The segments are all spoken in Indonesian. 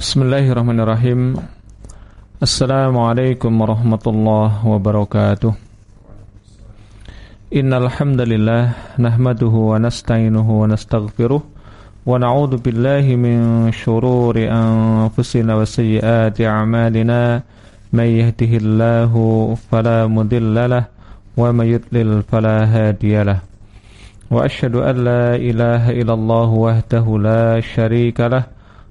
Bismillahirrahmanirrahim. Assalamualaikum warahmatullahi wabarakatuh. Innal hamdalillah nahmaduhu wa nasta'inuhu wa nastaghfiruh wa na'udzu billahi min shururi anfusina wa sayyiati a'malina. May yahdihillahu fala mudilla lahu wa may yudlil fala hadiya lahu wa ashhadu an la ilaha illallah wahdahu la sharika lahu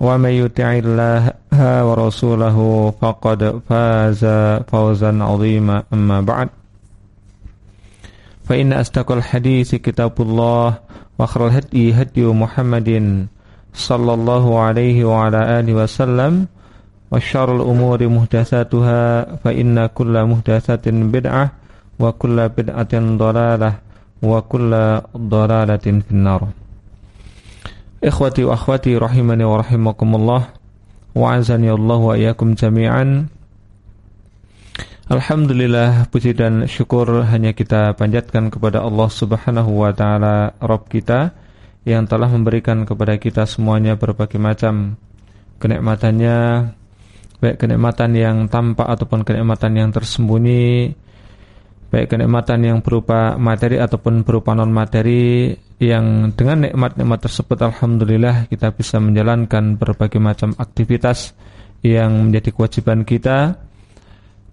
ومن يطع الله ورسوله فقد فاز فوزا عظيما. أما بعد. فإن أصدق الحديث كتاب الله وخير الهدي هدي محمد صلى الله عليه وعلى آله وسلم. وشر الأمور محدثاتها فإن كل محدثة بدعة وكل بدعة ضلالة وكل ضلالة في النار. Ikhwati wa akhwati rahimani wa rahimakumullah. Wa azani Allah wa iyakum jami'an. Alhamdulillah puji dan syukur hanya kita panjatkan kepada Allah Subhanahu wa taala Rabb kita yang telah memberikan kepada kita semuanya berbagai macam kenikmatannya. Baik kenikmatan yang tampak ataupun kenikmatan yang tersembunyi baik kenikmatan yang berupa materi ataupun berupa non materi yang dengan nikmat-nikmat tersebut alhamdulillah kita bisa menjalankan berbagai macam aktivitas yang menjadi kewajiban kita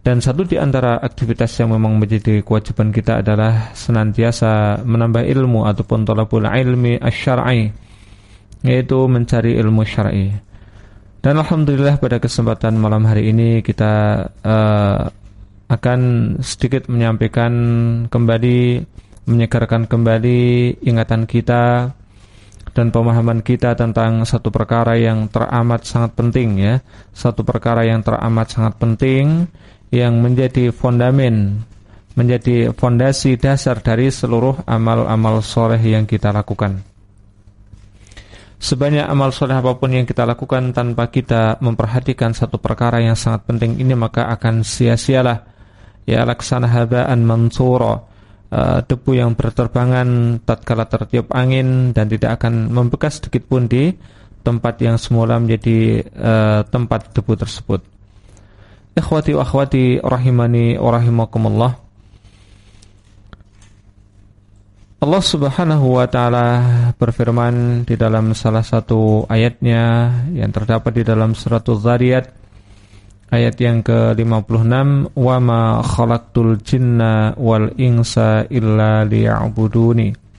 dan satu di antara aktivitas yang memang menjadi kewajiban kita adalah senantiasa menambah ilmu ataupun tolabul ilmi asyar'i yaitu mencari ilmu syar'i. Dan alhamdulillah pada kesempatan malam hari ini kita uh, akan sedikit menyampaikan kembali menyegarkan kembali ingatan kita dan pemahaman kita tentang satu perkara yang teramat sangat penting ya. Satu perkara yang teramat sangat penting yang menjadi fondamen menjadi fondasi dasar dari seluruh amal-amal soleh yang kita lakukan. Sebanyak amal soleh apa pun yang kita lakukan tanpa kita memperhatikan satu perkara yang sangat penting ini maka akan sia-sialah ya laksana habaan mansura uh, debu yang berterbangan tatkala tertiup angin dan tidak akan membekas sedikit pun di tempat yang semula menjadi uh, tempat debu tersebut. Ikhwati wa akhwati rahimani wa rahimakumullah. Allah Subhanahu wa taala berfirman di dalam salah satu ayatnya yang terdapat di dalam surat Az-Zariyat ayat yang ke-56 wa ma khalaqtul jinna wal insa illa liya'buduni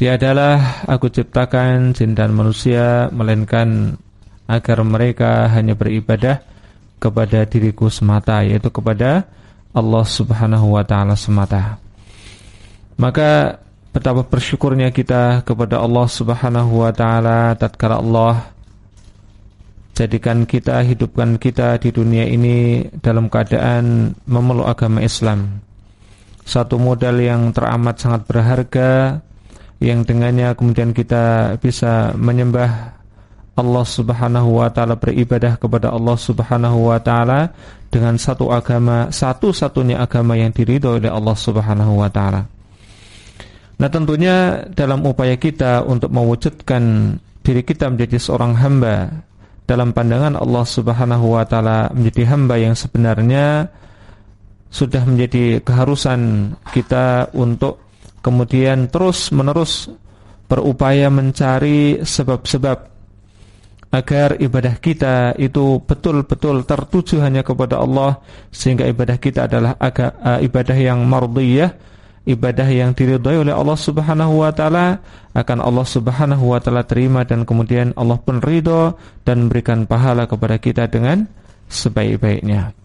Tiadalah aku ciptakan jin dan manusia melainkan agar mereka hanya beribadah kepada diriku semata yaitu kepada Allah Subhanahu wa taala semata. Maka betapa bersyukurnya kita kepada Allah Subhanahu wa taala tatkala Allah jadikan kita, hidupkan kita di dunia ini dalam keadaan memeluk agama Islam. Satu modal yang teramat sangat berharga yang dengannya kemudian kita bisa menyembah Allah Subhanahu wa taala beribadah kepada Allah Subhanahu wa taala dengan satu agama, satu-satunya agama yang diridhoi oleh Allah Subhanahu wa taala. Nah, tentunya dalam upaya kita untuk mewujudkan diri kita menjadi seorang hamba dalam pandangan Allah Subhanahu wa taala menjadi hamba yang sebenarnya sudah menjadi keharusan kita untuk kemudian terus-menerus berupaya mencari sebab-sebab agar ibadah kita itu betul-betul tertuju hanya kepada Allah sehingga ibadah kita adalah uh, ibadah yang mardiyah, ibadah yang diridhai oleh Allah Subhanahu wa taala akan Allah Subhanahu wa taala terima dan kemudian Allah pun ridho dan memberikan pahala kepada kita dengan sebaik-baiknya.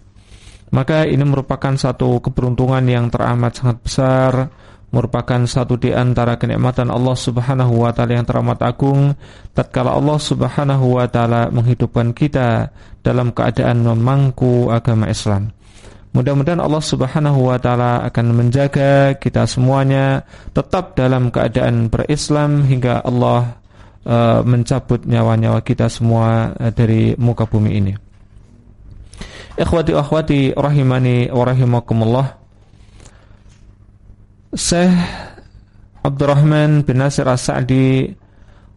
Maka ini merupakan satu keberuntungan yang teramat sangat besar merupakan satu di antara kenikmatan Allah Subhanahu wa taala yang teramat agung tatkala Allah Subhanahu wa taala menghidupkan kita dalam keadaan memangku agama Islam. Mudah-mudahan Allah Subhanahu wa taala akan menjaga kita semuanya tetap dalam keadaan berislam hingga Allah uh, mencabut nyawa-nyawa kita semua uh, dari muka bumi ini. Ikhwati akhwati rahimani wa rahimakumullah. Syekh Abdurrahman bin Nasir As-Sa'di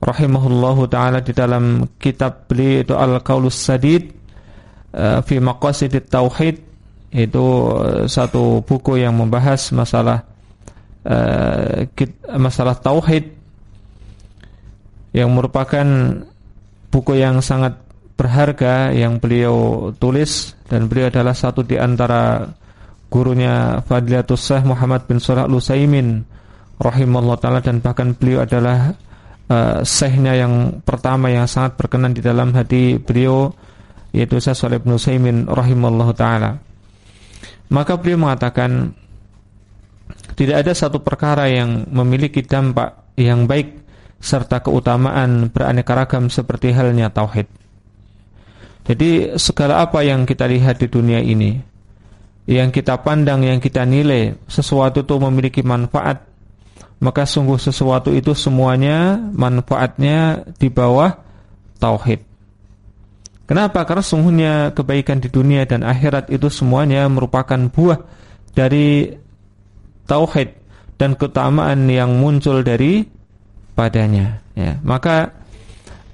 rahimahullahu taala di dalam kitab beliau itu Al-Qaulus Sadid uh, fi Maqasidit Tauhid itu uh, satu buku yang membahas masalah uh, masalah tauhid yang merupakan buku yang sangat berharga yang beliau tulis dan beliau adalah satu di antara gurunya Fadilatus Syekh Muhammad bin Shalih Al-Utsaimin rahimallahu taala dan bahkan beliau adalah uh, syekhnya yang pertama yang sangat berkenan di dalam hati beliau yaitu Syekh Shalih bin Utsaimin rahimallahu taala. Maka beliau mengatakan tidak ada satu perkara yang memiliki dampak yang baik serta keutamaan beraneka ragam seperti halnya tauhid. Jadi segala apa yang kita lihat di dunia ini yang kita pandang, yang kita nilai sesuatu itu memiliki manfaat, maka sungguh sesuatu itu semuanya manfaatnya di bawah tauhid. Kenapa? Karena sungguhnya kebaikan di dunia dan akhirat itu semuanya merupakan buah dari tauhid dan keutamaan yang muncul dari padanya. Ya, maka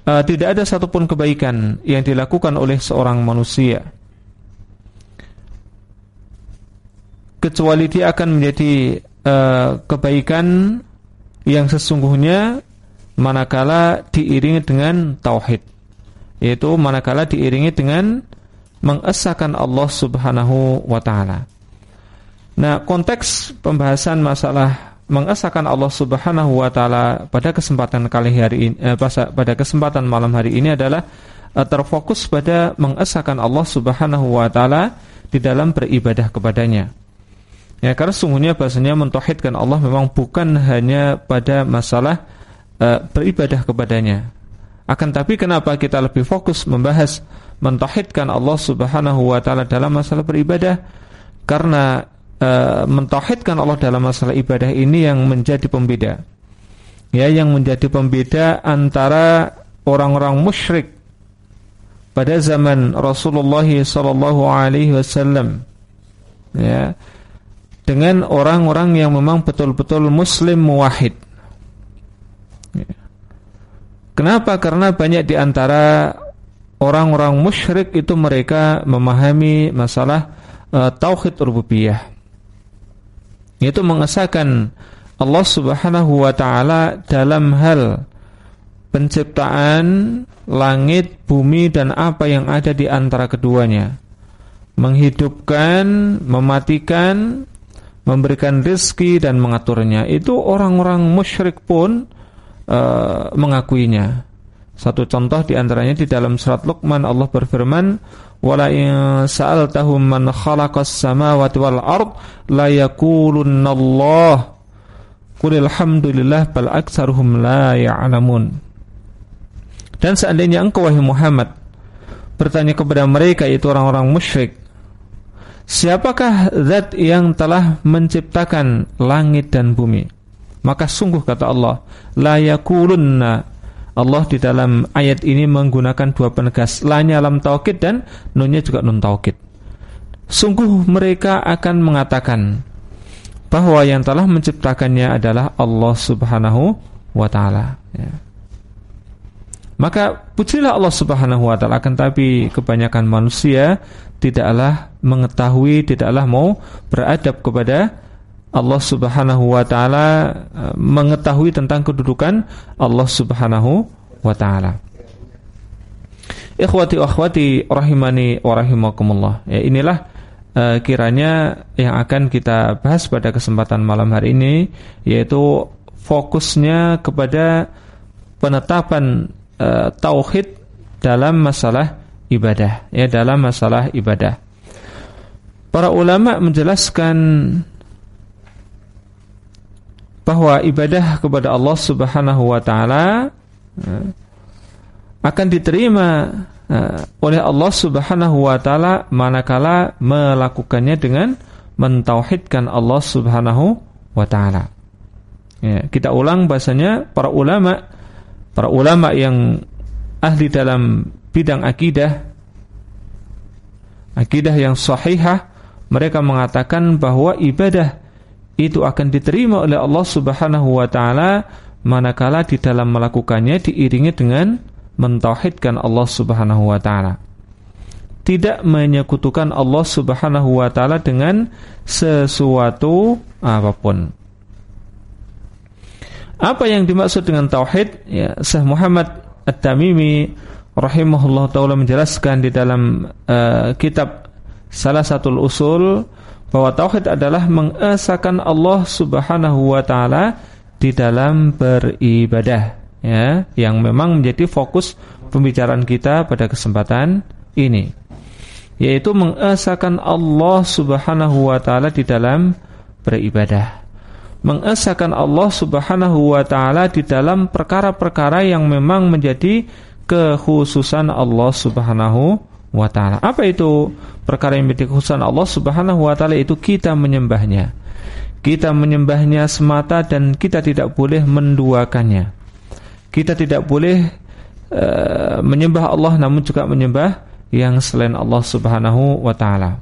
uh, tidak ada satupun kebaikan yang dilakukan oleh seorang manusia kecuali dia akan menjadi uh, kebaikan yang sesungguhnya manakala diiringi dengan tauhid yaitu manakala diiringi dengan mengesahkan Allah Subhanahu wa taala. Nah, konteks pembahasan masalah mengesahkan Allah Subhanahu wa taala pada kesempatan kali hari ini eh, pada kesempatan malam hari ini adalah eh, terfokus pada mengesahkan Allah Subhanahu wa taala di dalam beribadah kepadanya. Ya, karena sungguhnya bahasanya mentauhidkan Allah memang bukan hanya pada masalah uh, beribadah kepadanya. Akan tapi kenapa kita lebih fokus membahas mentauhidkan Allah Subhanahu wa taala dalam masalah beribadah? Karena uh, mentauhidkan Allah dalam masalah ibadah ini yang menjadi pembeda. Ya, yang menjadi pembeda antara orang-orang musyrik pada zaman Rasulullah sallallahu alaihi wasallam. Ya dengan orang-orang yang memang betul-betul muslim muwahid. Kenapa? Karena banyak di antara orang-orang musyrik itu mereka memahami masalah uh, tauhid rububiyah. Yaitu mengesahkan Allah Subhanahu wa taala dalam hal penciptaan langit, bumi dan apa yang ada di antara keduanya. Menghidupkan, mematikan, memberikan rizki dan mengaturnya itu orang-orang musyrik pun uh, mengakuinya. Satu contoh di antaranya di dalam surat Luqman Allah berfirman, "Wala in khalaqas samawati wal ard la yaqulunna Allah." Qul alhamdulillah bal aktsaruhum la ya'lamun. Dan seandainya engkau wahai Muhammad bertanya kepada mereka itu orang-orang musyrik Siapakah zat yang telah menciptakan langit dan bumi? Maka sungguh kata Allah, la yakulunna Allah di dalam ayat ini menggunakan dua penegas, lanya lam taukid dan nunnya juga nun taukid. Sungguh mereka akan mengatakan bahwa yang telah menciptakannya adalah Allah Subhanahu wa taala ya. Maka pujilah Allah Subhanahu wa taala akan tapi kebanyakan manusia tidaklah mengetahui, tidaklah mau beradab kepada Allah Subhanahu wa taala eh, mengetahui tentang kedudukan Allah Subhanahu wa taala. Ikhwati akhwati rahimani wa rahimakumullah. Ya inilah uh, kiranya yang akan kita bahas pada kesempatan malam hari ini yaitu fokusnya kepada penetapan uh, tauhid dalam masalah ibadah ya dalam masalah ibadah. Para ulama menjelaskan bahwa ibadah kepada Allah Subhanahu wa taala ya, akan diterima uh, oleh Allah Subhanahu wa taala manakala melakukannya dengan mentauhidkan Allah Subhanahu wa taala. Ya, kita ulang bahasanya para ulama para ulama yang ahli dalam bidang akidah akidah yang sahihah mereka mengatakan bahwa ibadah itu akan diterima oleh Allah Subhanahu wa taala manakala di dalam melakukannya diiringi dengan mentauhidkan Allah Subhanahu wa taala. Tidak menyekutukan Allah Subhanahu wa taala dengan sesuatu apa pun. Apa yang dimaksud dengan tauhid? Ya, Syekh Muhammad At-Tamimi rahimahullah taala menjelaskan di dalam uh, kitab salah satu usul bahwa tauhid adalah mengesahkan Allah Subhanahu wa taala di dalam beribadah ya yang memang menjadi fokus pembicaraan kita pada kesempatan ini yaitu mengesahkan Allah Subhanahu wa taala di dalam beribadah. Mengesahkan Allah Subhanahu wa taala di dalam perkara-perkara yang memang menjadi kekhususan Allah Subhanahu wa taala. Apa itu perkara yang menjadi kekhususan Allah Subhanahu wa taala itu kita menyembahnya. Kita menyembahnya semata dan kita tidak boleh menduakannya. Kita tidak boleh uh, menyembah Allah namun juga menyembah yang selain Allah Subhanahu wa taala.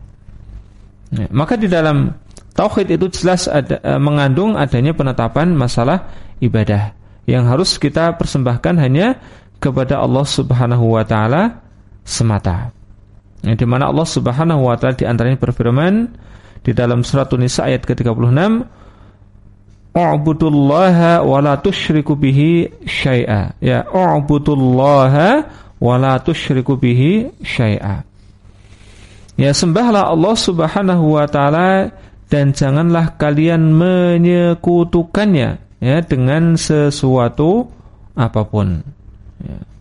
Ya, maka di dalam tauhid itu jelas ada, uh, mengandung adanya penetapan masalah ibadah yang harus kita persembahkan hanya kepada Allah Subhanahu wa taala semata. Ya, di mana Allah Subhanahu wa taala di antaranya berfirman di dalam surat An-Nisa ayat ke-36 U'budullaha wa la tusyriku bihi syai'a. Ya, u'budullaha wa la tusyriku bihi syai'a. Ya, sembahlah Allah Subhanahu wa taala dan janganlah kalian menyekutukannya ya dengan sesuatu apa pun. Ya.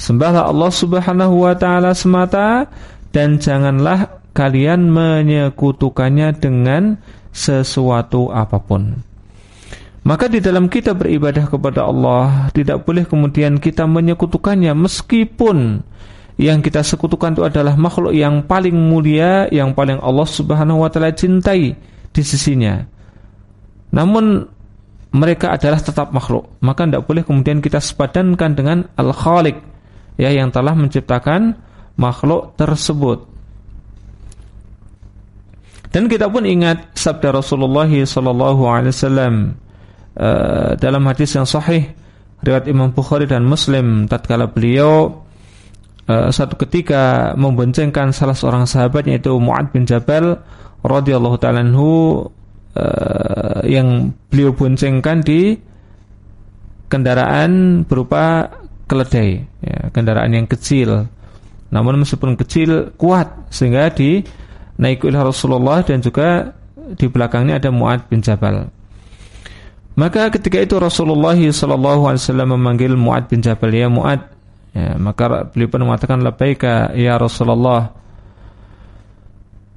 Sembahlah Allah Subhanahu wa taala semata dan janganlah kalian menyekutukannya dengan sesuatu apa pun. Maka di dalam kita beribadah kepada Allah Tidak boleh kemudian kita menyekutukannya Meskipun yang kita sekutukan itu adalah makhluk yang paling mulia Yang paling Allah subhanahu wa ta'ala cintai di sisinya. Namun mereka adalah tetap makhluk. Maka tidak boleh kemudian kita sepadankan dengan Al-Khaliq ya Yang telah menciptakan makhluk tersebut. Dan kita pun ingat sabda Rasulullah wasallam Eh, dalam hadis yang sahih riwayat Imam Bukhari dan Muslim tatkala beliau uh, satu ketika memboncengkan salah seorang sahabat yaitu Muad bin Jabal radhiyallahu taala anhu uh, yang beliau boncengkan di kendaraan berupa keledai ya, kendaraan yang kecil namun meskipun kecil kuat sehingga dinaiki oleh Rasulullah dan juga di belakangnya ada Muad bin Jabal maka ketika itu Rasulullah SAW memanggil Muad bin Jabal ya Muad. Ya, maka beliau pun mengatakan labbaika ya Rasulullah.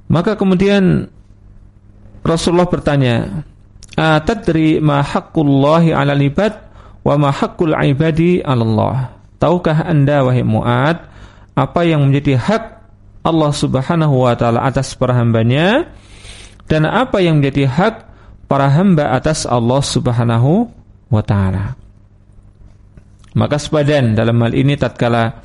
Maka kemudian Rasulullah bertanya, "Atadri ma haqqullahi 'alal ibad wa ma haqqul 'ibadi 'ala Allah?" Tahukah Anda wahai Muad apa yang menjadi hak Allah Subhanahu wa taala atas para hambanya dan apa yang menjadi hak para hamba atas Allah Subhanahu wa taala. Maka sepadan dalam hal ini tatkala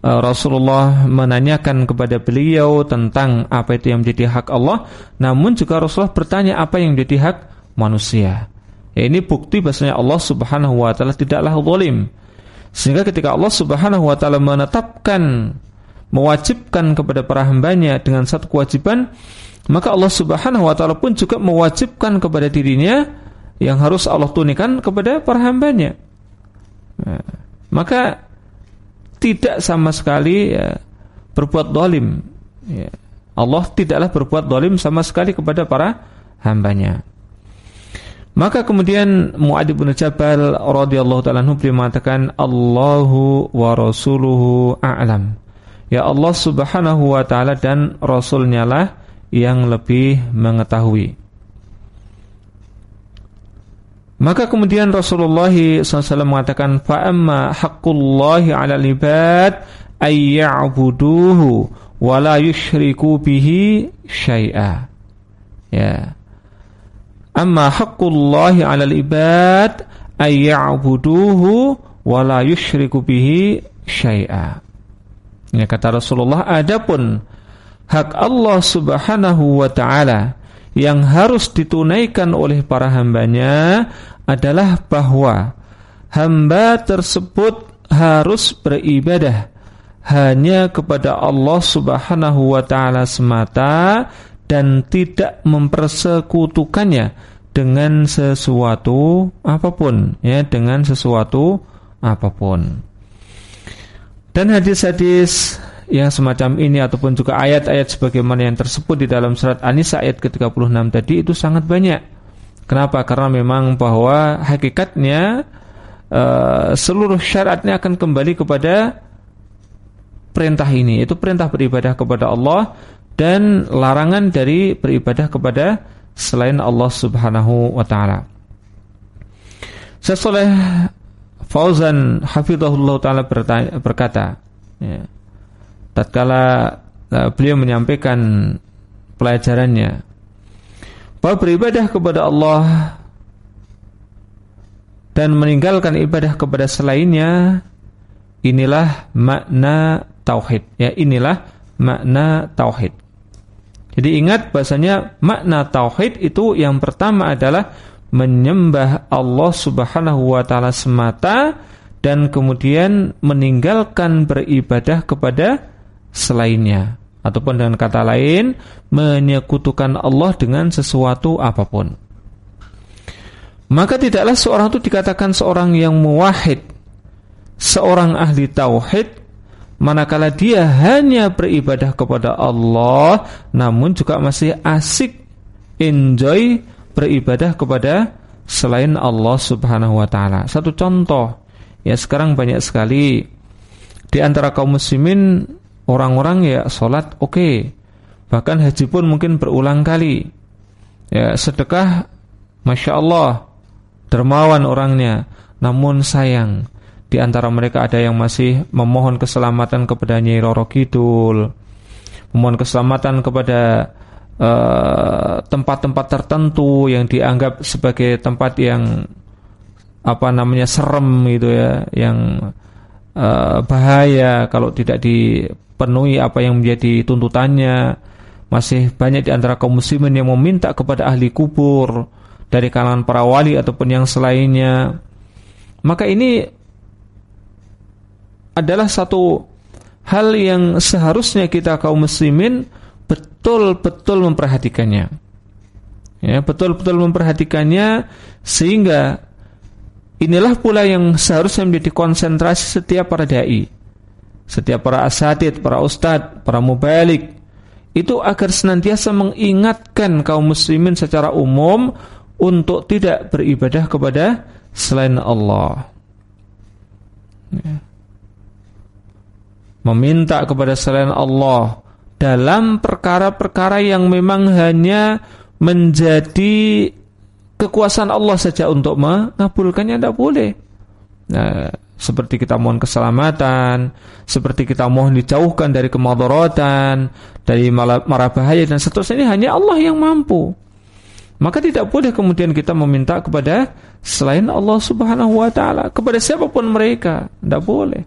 uh, Rasulullah menanyakan kepada beliau tentang apa itu yang menjadi hak Allah, namun juga Rasulullah bertanya apa yang menjadi hak manusia. Ya, ini bukti bahasanya Allah Subhanahu wa taala tidaklah zalim. Sehingga ketika Allah Subhanahu wa taala menetapkan mewajibkan kepada para hambanya dengan satu kewajiban maka Allah Subhanahu wa taala pun juga mewajibkan kepada dirinya yang harus Allah tunaikan kepada para hambanya. Nah, maka tidak sama sekali ya, berbuat dolim. Ya. Allah tidaklah berbuat dolim sama sekali kepada para hambanya. Maka kemudian Mu'ad bin Jabal radhiyallahu taala anhu mengatakan Allahu wa rasuluhu a'lam. Ya Allah Subhanahu wa taala dan rasulnya lah yang lebih mengetahui. Maka kemudian Rasulullah SAW mengatakan fa'amma haqqullahi 'alal ibad ay ya'buduhu wa la yusyriku bihi syai'a. Ya. Amma haqqullahi 'alal ibad ay ya'buduhu wa la yusyriku bihi syai'a. Ya kata Rasulullah adapun hak Allah Subhanahu wa taala yang harus ditunaikan oleh para hambanya adalah bahwa hamba tersebut harus beribadah hanya kepada Allah Subhanahu wa taala semata dan tidak mempersekutukannya dengan sesuatu apa pun ya dengan sesuatu apa pun. Dan hadis-hadis yang semacam ini ataupun juga ayat-ayat sebagaimana yang tersebut di dalam surat An-Nisa ayat ke-36 tadi itu sangat banyak. Kenapa? Karena memang bahwa hakikatnya uh, seluruh syaratnya akan kembali kepada perintah ini, itu perintah beribadah kepada Allah dan larangan dari beribadah kepada selain Allah Subhanahu wa taala. Sesoleh Fauzan hafizahullah taala berkata, ya, tatkala uh, beliau menyampaikan pelajarannya bahwa beribadah kepada Allah dan meninggalkan ibadah kepada selainnya inilah makna tauhid ya inilah makna tauhid jadi ingat bahasanya makna tauhid itu yang pertama adalah menyembah Allah Subhanahu wa taala semata dan kemudian meninggalkan beribadah kepada selainnya ataupun dengan kata lain menyekutukan Allah dengan sesuatu apa pun. Maka tidaklah seorang itu dikatakan seorang yang muwahhid, seorang ahli tauhid manakala dia hanya beribadah kepada Allah namun juga masih asik enjoy beribadah kepada selain Allah Subhanahu wa taala. Satu contoh, ya sekarang banyak sekali di antara kaum muslimin orang-orang ya salat oke. Okay. Bahkan haji pun mungkin berulang kali. Ya, sedekah Masya Allah dermawan orangnya Namun sayang di antara mereka ada yang masih memohon keselamatan kepada Nyai Roro Kidul, memohon keselamatan kepada eh, tempat-tempat uh, tertentu yang dianggap sebagai tempat yang apa namanya serem gitu ya, yang uh, bahaya kalau tidak dipenuhi apa yang menjadi tuntutannya. Masih banyak di antara kaum muslimin yang meminta kepada ahli kubur dari kalangan para wali ataupun yang selainnya. Maka ini adalah satu hal yang seharusnya kita kaum muslimin betul-betul memperhatikannya. Ya, betul-betul memperhatikannya sehingga inilah pula yang seharusnya menjadi konsentrasi setiap para dai, setiap para asatid, para ustadz, para mubalik itu agar senantiasa mengingatkan kaum muslimin secara umum untuk tidak beribadah kepada selain Allah. Ya meminta kepada selain Allah dalam perkara-perkara yang memang hanya menjadi kekuasaan Allah saja untuk mengabulkannya tidak boleh. Nah, seperti kita mohon keselamatan, seperti kita mohon dijauhkan dari kemadaratan, dari marah bahaya dan seterusnya ini hanya Allah yang mampu. Maka tidak boleh kemudian kita meminta kepada selain Allah Subhanahu wa taala, kepada siapa pun mereka, tidak boleh.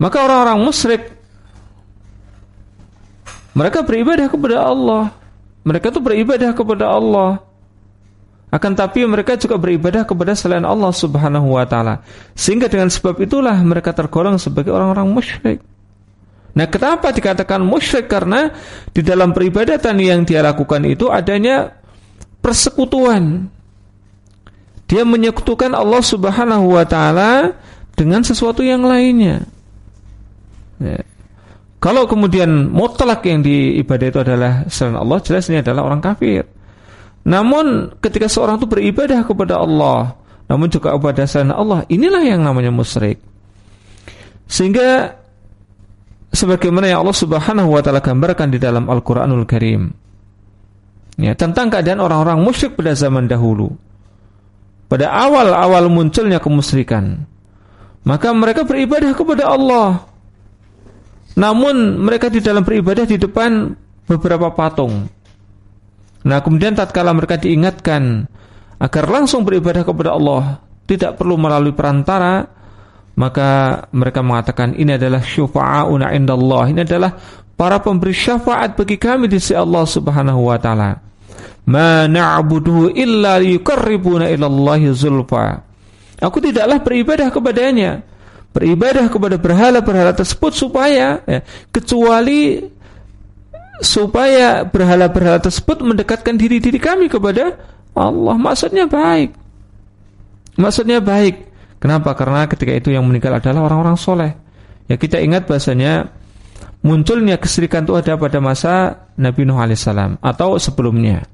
Maka orang-orang musyrik mereka beribadah kepada Allah. Mereka itu beribadah kepada Allah. Akan tapi mereka juga beribadah kepada selain Allah Subhanahu wa taala. Sehingga dengan sebab itulah mereka tergolong sebagai orang-orang musyrik. Nah, kenapa dikatakan musyrik? Karena di dalam peribadatan yang dia lakukan itu adanya persekutuan. Dia menyekutukan Allah Subhanahu wa taala dengan sesuatu yang lainnya. Ya. Kalau kemudian mutlak yang diibadah itu adalah selain Allah, jelas ini adalah orang kafir. Namun ketika seorang itu beribadah kepada Allah, namun juga kepada selain Allah, inilah yang namanya musyrik. Sehingga sebagaimana yang Allah Subhanahu wa taala gambarkan di dalam Al-Qur'anul Karim. Ya, tentang keadaan orang-orang musyrik pada zaman dahulu. Pada awal-awal munculnya kemusyrikan, maka mereka beribadah kepada Allah namun mereka di dalam beribadah di depan beberapa patung. Nah, kemudian tatkala mereka diingatkan agar langsung beribadah kepada Allah, tidak perlu melalui perantara, maka mereka mengatakan ini adalah syufa'auna indallah. Ini adalah para pemberi syafaat bagi kami di sisi Allah Subhanahu wa taala. Ma na'buduhu illa liyuqarribuna ila Allah zulfa. Aku tidaklah beribadah kepadanya beribadah kepada berhala-berhala tersebut supaya ya, kecuali supaya berhala-berhala tersebut mendekatkan diri-diri kami kepada Allah. Maksudnya baik. Maksudnya baik. Kenapa? Karena ketika itu yang meninggal adalah orang-orang soleh. Ya kita ingat bahasanya munculnya kesirikan itu ada pada masa Nabi Nuh alaihissalam atau sebelumnya.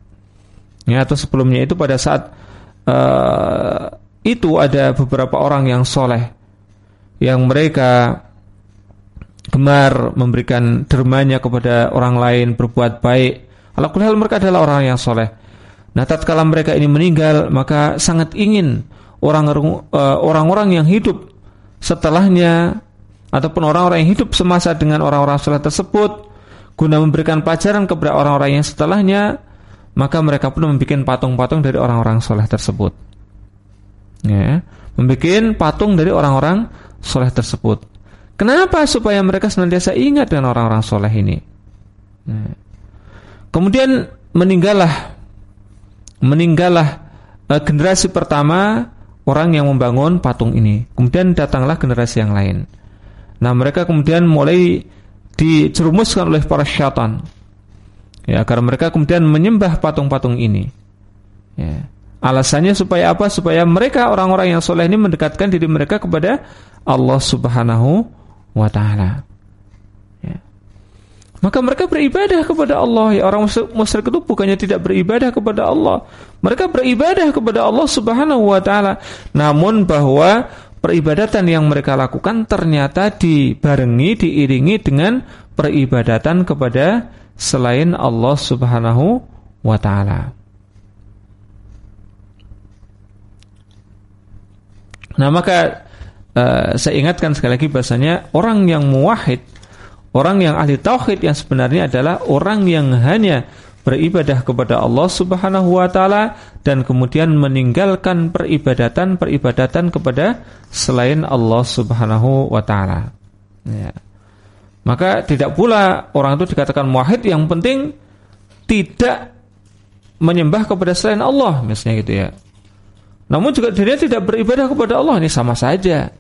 Ya atau sebelumnya itu pada saat uh, itu ada beberapa orang yang soleh yang mereka gemar memberikan dermanya kepada orang lain, berbuat baik. Alhamdulillah mereka adalah orang yang soleh. Nah, tatkala mereka ini meninggal, maka sangat ingin eh, orang-orang yang hidup setelahnya ataupun orang-orang yang hidup semasa dengan orang-orang soleh tersebut guna memberikan pelajaran kepada orang-orang yang setelahnya, maka mereka pun membuat patung-patung dari orang-orang soleh tersebut. Ya, membuat patung dari orang-orang soleh tersebut. Kenapa? Supaya mereka senantiasa ingat dengan orang-orang soleh ini. Nah. Kemudian meninggallah meninggallah uh, generasi pertama orang yang membangun patung ini. Kemudian datanglah generasi yang lain. Nah, mereka kemudian mulai dicerumuskan oleh para syaitan. Ya, agar mereka kemudian menyembah patung-patung ini. Ya. Alasannya supaya apa? Supaya mereka orang-orang yang soleh ini mendekatkan diri mereka kepada Allah Subhanahu wa taala. Ya. Maka mereka beribadah kepada Allah. Ya, orang musyrik itu bukannya tidak beribadah kepada Allah. Mereka beribadah kepada Allah Subhanahu wa taala. Namun bahwa peribadatan yang mereka lakukan ternyata dibarengi diiringi dengan peribadatan kepada selain Allah Subhanahu wa taala. Nah, maka uh, saya ingatkan sekali lagi bahasanya orang yang muwahid, orang yang ahli tauhid yang sebenarnya adalah orang yang hanya beribadah kepada Allah Subhanahu wa taala dan kemudian meninggalkan peribadatan-peribadatan kepada selain Allah Subhanahu wa taala. Ya. Maka tidak pula orang itu dikatakan muwahid yang penting tidak menyembah kepada selain Allah misalnya gitu ya. Namun juga dirinya tidak beribadah kepada Allah ini sama saja.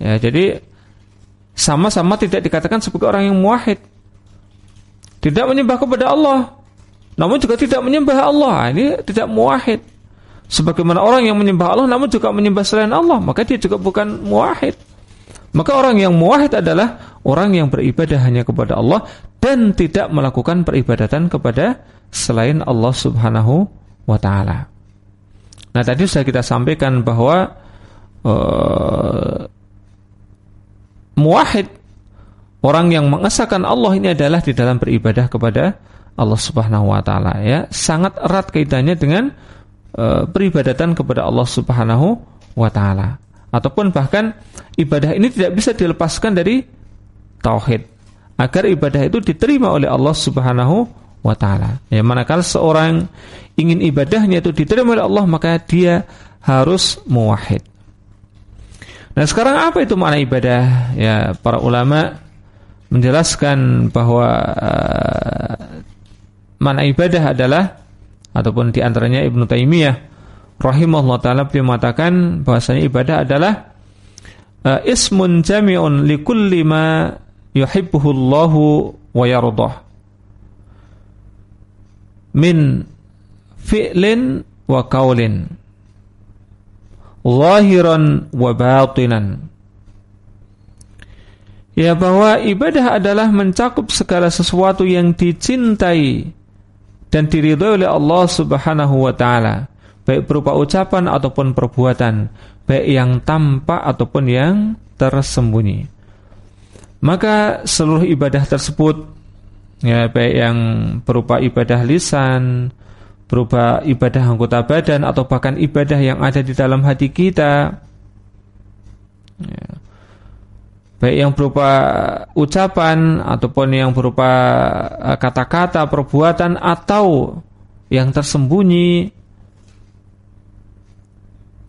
Ya, jadi sama-sama tidak dikatakan sebagai orang yang muwahhid. Tidak menyembah kepada Allah, namun juga tidak menyembah Allah. Ah, ini tidak muwahhid. Sebagaimana orang yang menyembah Allah namun juga menyembah selain Allah, maka dia juga bukan muwahhid. Maka orang yang muwahhid adalah orang yang beribadah hanya kepada Allah dan tidak melakukan peribadatan kepada selain Allah Subhanahu wa taala. Nah, tadi sudah kita sampaikan bahwa uh, muwahhid orang yang mengesahkan Allah ini adalah di dalam beribadah kepada Allah Subhanahu wa taala ya. Sangat erat kaitannya dengan e, peribadatan kepada Allah Subhanahu wa taala. Ataupun bahkan ibadah ini tidak bisa dilepaskan dari tauhid agar ibadah itu diterima oleh Allah Subhanahu wa taala. Ya manakala seorang ingin ibadahnya itu diterima oleh Allah maka dia harus muwahhid. Nah sekarang apa itu makna ibadah? Ya para ulama menjelaskan bahwa uh, makna ibadah adalah ataupun di antaranya Ibnu Taimiyah rahimahullah taala beliau mengatakan bahwasanya ibadah adalah uh, ismun jami'un likulli ma yuhibbuhullahu wa yardah min fi'lin wa qaulin zahiran wa batinan. Ya bahwa ibadah adalah mencakup segala sesuatu yang dicintai dan diridhoi oleh Allah Subhanahu wa taala, baik berupa ucapan ataupun perbuatan, baik yang tampak ataupun yang tersembunyi. Maka seluruh ibadah tersebut ya baik yang berupa ibadah lisan, berupa ibadah anggota badan atau bahkan ibadah yang ada di dalam hati kita ya, baik yang berupa ucapan ataupun yang berupa eh, kata-kata, perbuatan atau yang tersembunyi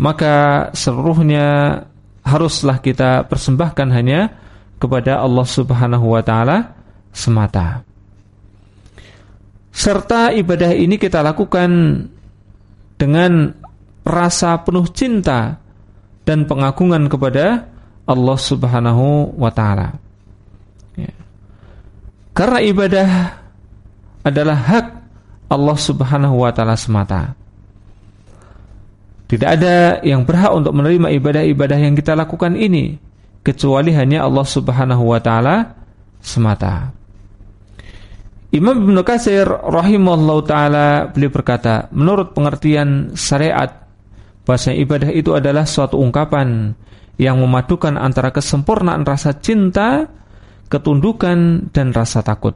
maka seluruhnya haruslah kita persembahkan hanya kepada Allah Subhanahu wa taala semata. Serta ibadah ini kita lakukan dengan rasa penuh cinta dan pengagungan kepada Allah Subhanahu wa taala. Ya. Karena ibadah adalah hak Allah Subhanahu wa taala semata. Tidak ada yang berhak untuk menerima ibadah-ibadah yang kita lakukan ini kecuali hanya Allah Subhanahu wa taala semata. Imam Ibn Qasir rahimahullah taala beliau berkata, menurut pengertian syariat bahasa ibadah itu adalah suatu ungkapan yang memadukan antara kesempurnaan rasa cinta, ketundukan dan rasa takut.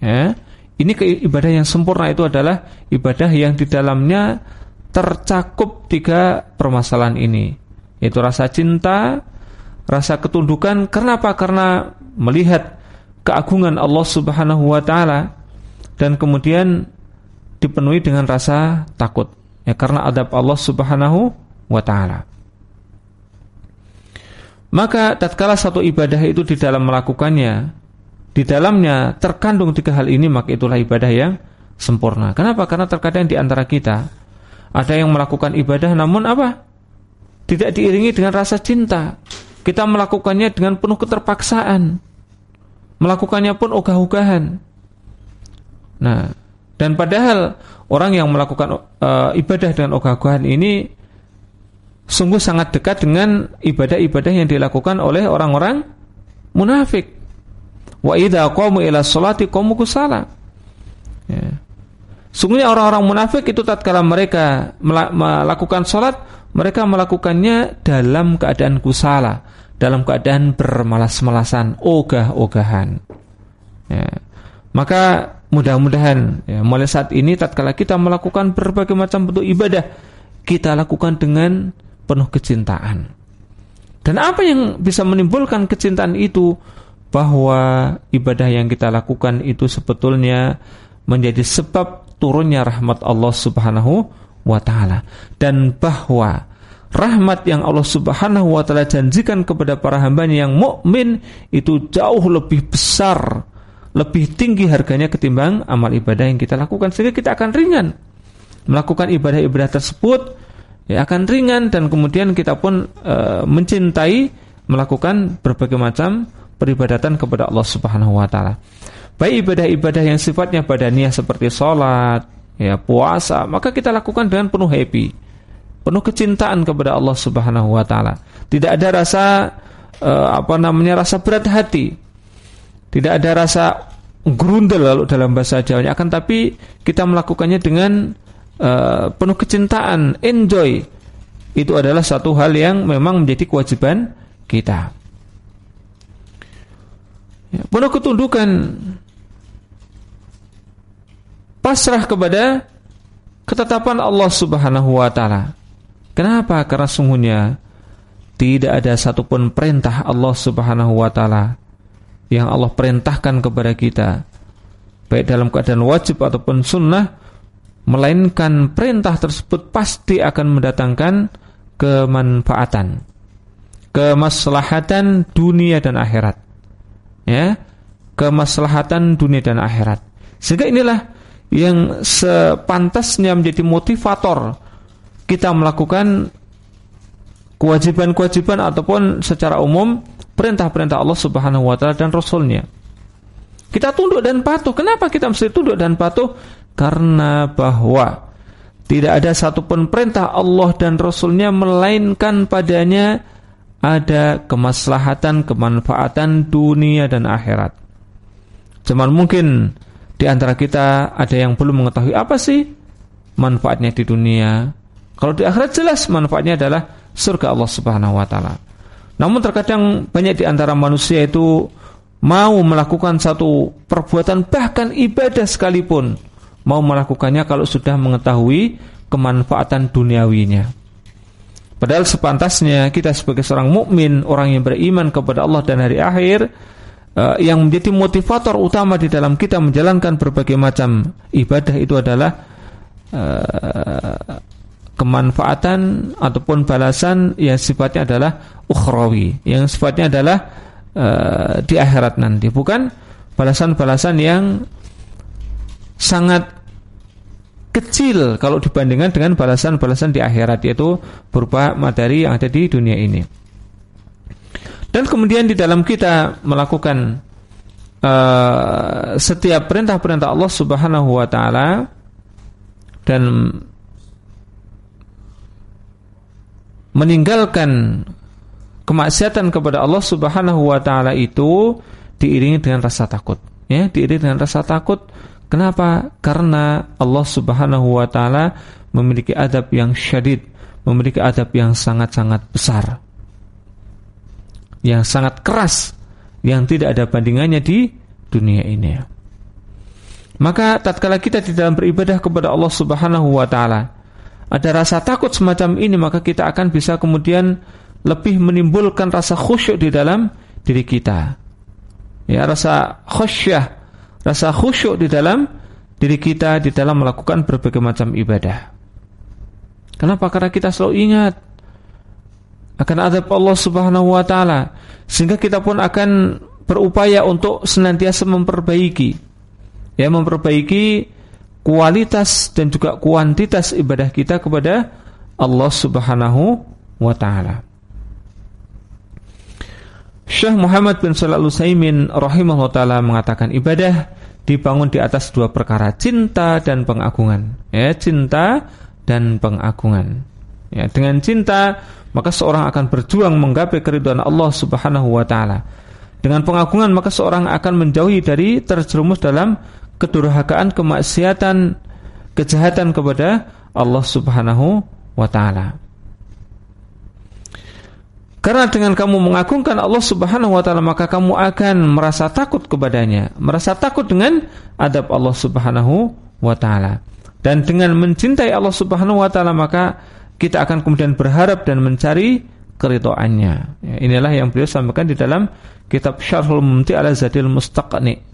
Ya, ini ibadah yang sempurna itu adalah ibadah yang di dalamnya tercakup tiga permasalahan ini, yaitu rasa cinta, rasa ketundukan. Kenapa? Karena melihat keagungan Allah Subhanahu wa taala dan kemudian dipenuhi dengan rasa takut. Ya karena adab Allah Subhanahu wa taala. Maka tatkala satu ibadah itu di dalam melakukannya, di dalamnya terkandung tiga hal ini, maka itulah ibadah yang sempurna. Kenapa? Karena terkadang di antara kita ada yang melakukan ibadah namun apa? Tidak diiringi dengan rasa cinta. Kita melakukannya dengan penuh keterpaksaan. Melakukannya pun ogah-ogahan. Nah, dan padahal orang yang melakukan uh, ibadah dengan ogah-ogahan ini sungguh sangat dekat dengan ibadah-ibadah yang dilakukan oleh orang-orang munafik. Wa idza qamu ila sholati qamu kusala. Ya. Sungguhnya orang-orang munafik itu tatkala mereka melakukan sholat, mereka melakukannya dalam keadaan kusala, dalam keadaan bermalas-malasan, ogah-ogahan. Ya. Maka mudah-mudahan ya, mulai saat ini tatkala kita melakukan berbagai macam bentuk ibadah, kita lakukan dengan penuh kecintaan. Dan apa yang bisa menimbulkan kecintaan itu bahwa ibadah yang kita lakukan itu sebetulnya menjadi sebab turunnya rahmat Allah Subhanahu wa taala dan bahwa rahmat yang Allah Subhanahu wa taala janjikan kepada para hambanya yang mukmin itu jauh lebih besar, lebih tinggi harganya ketimbang amal ibadah yang kita lakukan sehingga kita akan ringan melakukan ibadah-ibadah tersebut ya akan ringan dan kemudian kita pun e, mencintai melakukan berbagai macam peribadatan kepada Allah Subhanahu wa taala. Baik ibadah-ibadah yang sifatnya badaniah seperti sholat, ya puasa, maka kita lakukan dengan penuh happy, penuh kecintaan kepada Allah Subhanahu wa taala. Tidak ada rasa e, apa namanya rasa berat hati. Tidak ada rasa grundel lalu dalam bahasa Jawa akan tapi kita melakukannya dengan uh, penuh kecintaan, enjoy. Itu adalah satu hal yang memang menjadi kewajiban kita. Ya, penuh ketundukan pasrah kepada ketetapan Allah Subhanahu wa taala. Kenapa? Karena sungguhnya tidak ada satupun perintah Allah Subhanahu wa taala yang Allah perintahkan kepada kita baik dalam keadaan wajib ataupun sunnah melainkan perintah tersebut pasti akan mendatangkan kemanfaatan, kemaslahatan dunia dan akhirat. Ya, kemaslahatan dunia dan akhirat. Sehingga inilah yang sepantasnya menjadi motivator kita melakukan kewajiban-kewajiban ataupun secara umum perintah-perintah Allah Subhanahu wa taala dan rasulnya. Kita tunduk dan patuh. Kenapa kita mesti tunduk dan patuh? Karena bahwa tidak ada satupun perintah Allah dan Rasulnya melainkan padanya ada kemaslahatan, kemanfaatan dunia dan akhirat. Cuman mungkin di antara kita ada yang belum mengetahui apa sih manfaatnya di dunia. Kalau di akhirat jelas manfaatnya adalah surga Allah Subhanahu wa taala. Namun terkadang banyak di antara manusia itu mau melakukan satu perbuatan bahkan ibadah sekalipun mau melakukannya kalau sudah mengetahui kemanfaatan duniawinya. Padahal sepantasnya kita sebagai seorang mukmin, orang yang beriman kepada Allah dan hari akhir, uh, yang menjadi motivator utama di dalam kita menjalankan berbagai macam ibadah itu adalah uh, kemanfaatan ataupun balasan yang sifatnya adalah ukhrawi, yang sifatnya adalah uh, di akhirat nanti, bukan balasan-balasan yang sangat kecil kalau dibandingkan dengan balasan-balasan di akhirat yaitu berupa materi yang ada di dunia ini. Dan kemudian di dalam kita melakukan uh, setiap perintah-perintah Allah Subhanahu wa taala dan meninggalkan kemaksiatan kepada Allah Subhanahu wa taala itu diiringi dengan rasa takut. Ya diiringi dengan rasa takut. Kenapa? Karena Allah Subhanahu wa taala memiliki adab yang syadid memiliki adab yang sangat-sangat besar yang sangat keras yang tidak ada bandingannya di dunia ini. Maka tatkala kita di dalam beribadah kepada Allah Subhanahu wa taala ada rasa takut semacam ini maka kita akan bisa kemudian lebih menimbulkan rasa khusyuk di dalam diri kita. Ya, rasa khusyah, rasa khusyuk di dalam diri kita di dalam melakukan berbagai macam ibadah. Kenapa? Karena kita selalu ingat akan adab Allah Subhanahu wa taala sehingga kita pun akan berupaya untuk senantiasa memperbaiki ya memperbaiki kualitas dan juga kuantitas ibadah kita kepada Allah Subhanahu wa taala. Syekh Muhammad bin Shalih Al-Utsaimin rahimahullah taala mengatakan ibadah dibangun di atas dua perkara, cinta dan pengagungan. Ya, cinta dan pengagungan. Ya, dengan cinta maka seorang akan berjuang menggapai keridhaan Allah Subhanahu wa taala. Dengan pengagungan maka seorang akan menjauhi dari terjerumus dalam kedurhakaan, kemaksiatan, kejahatan kepada Allah Subhanahu wa taala. Karena dengan kamu mengagungkan Allah Subhanahu wa taala maka kamu akan merasa takut kepadanya, merasa takut dengan adab Allah Subhanahu wa taala. Dan dengan mencintai Allah Subhanahu wa taala maka kita akan kemudian berharap dan mencari keridhaannya. Ya, inilah yang beliau sampaikan di dalam kitab Syarhul Mumti ala Zadil Mustaqni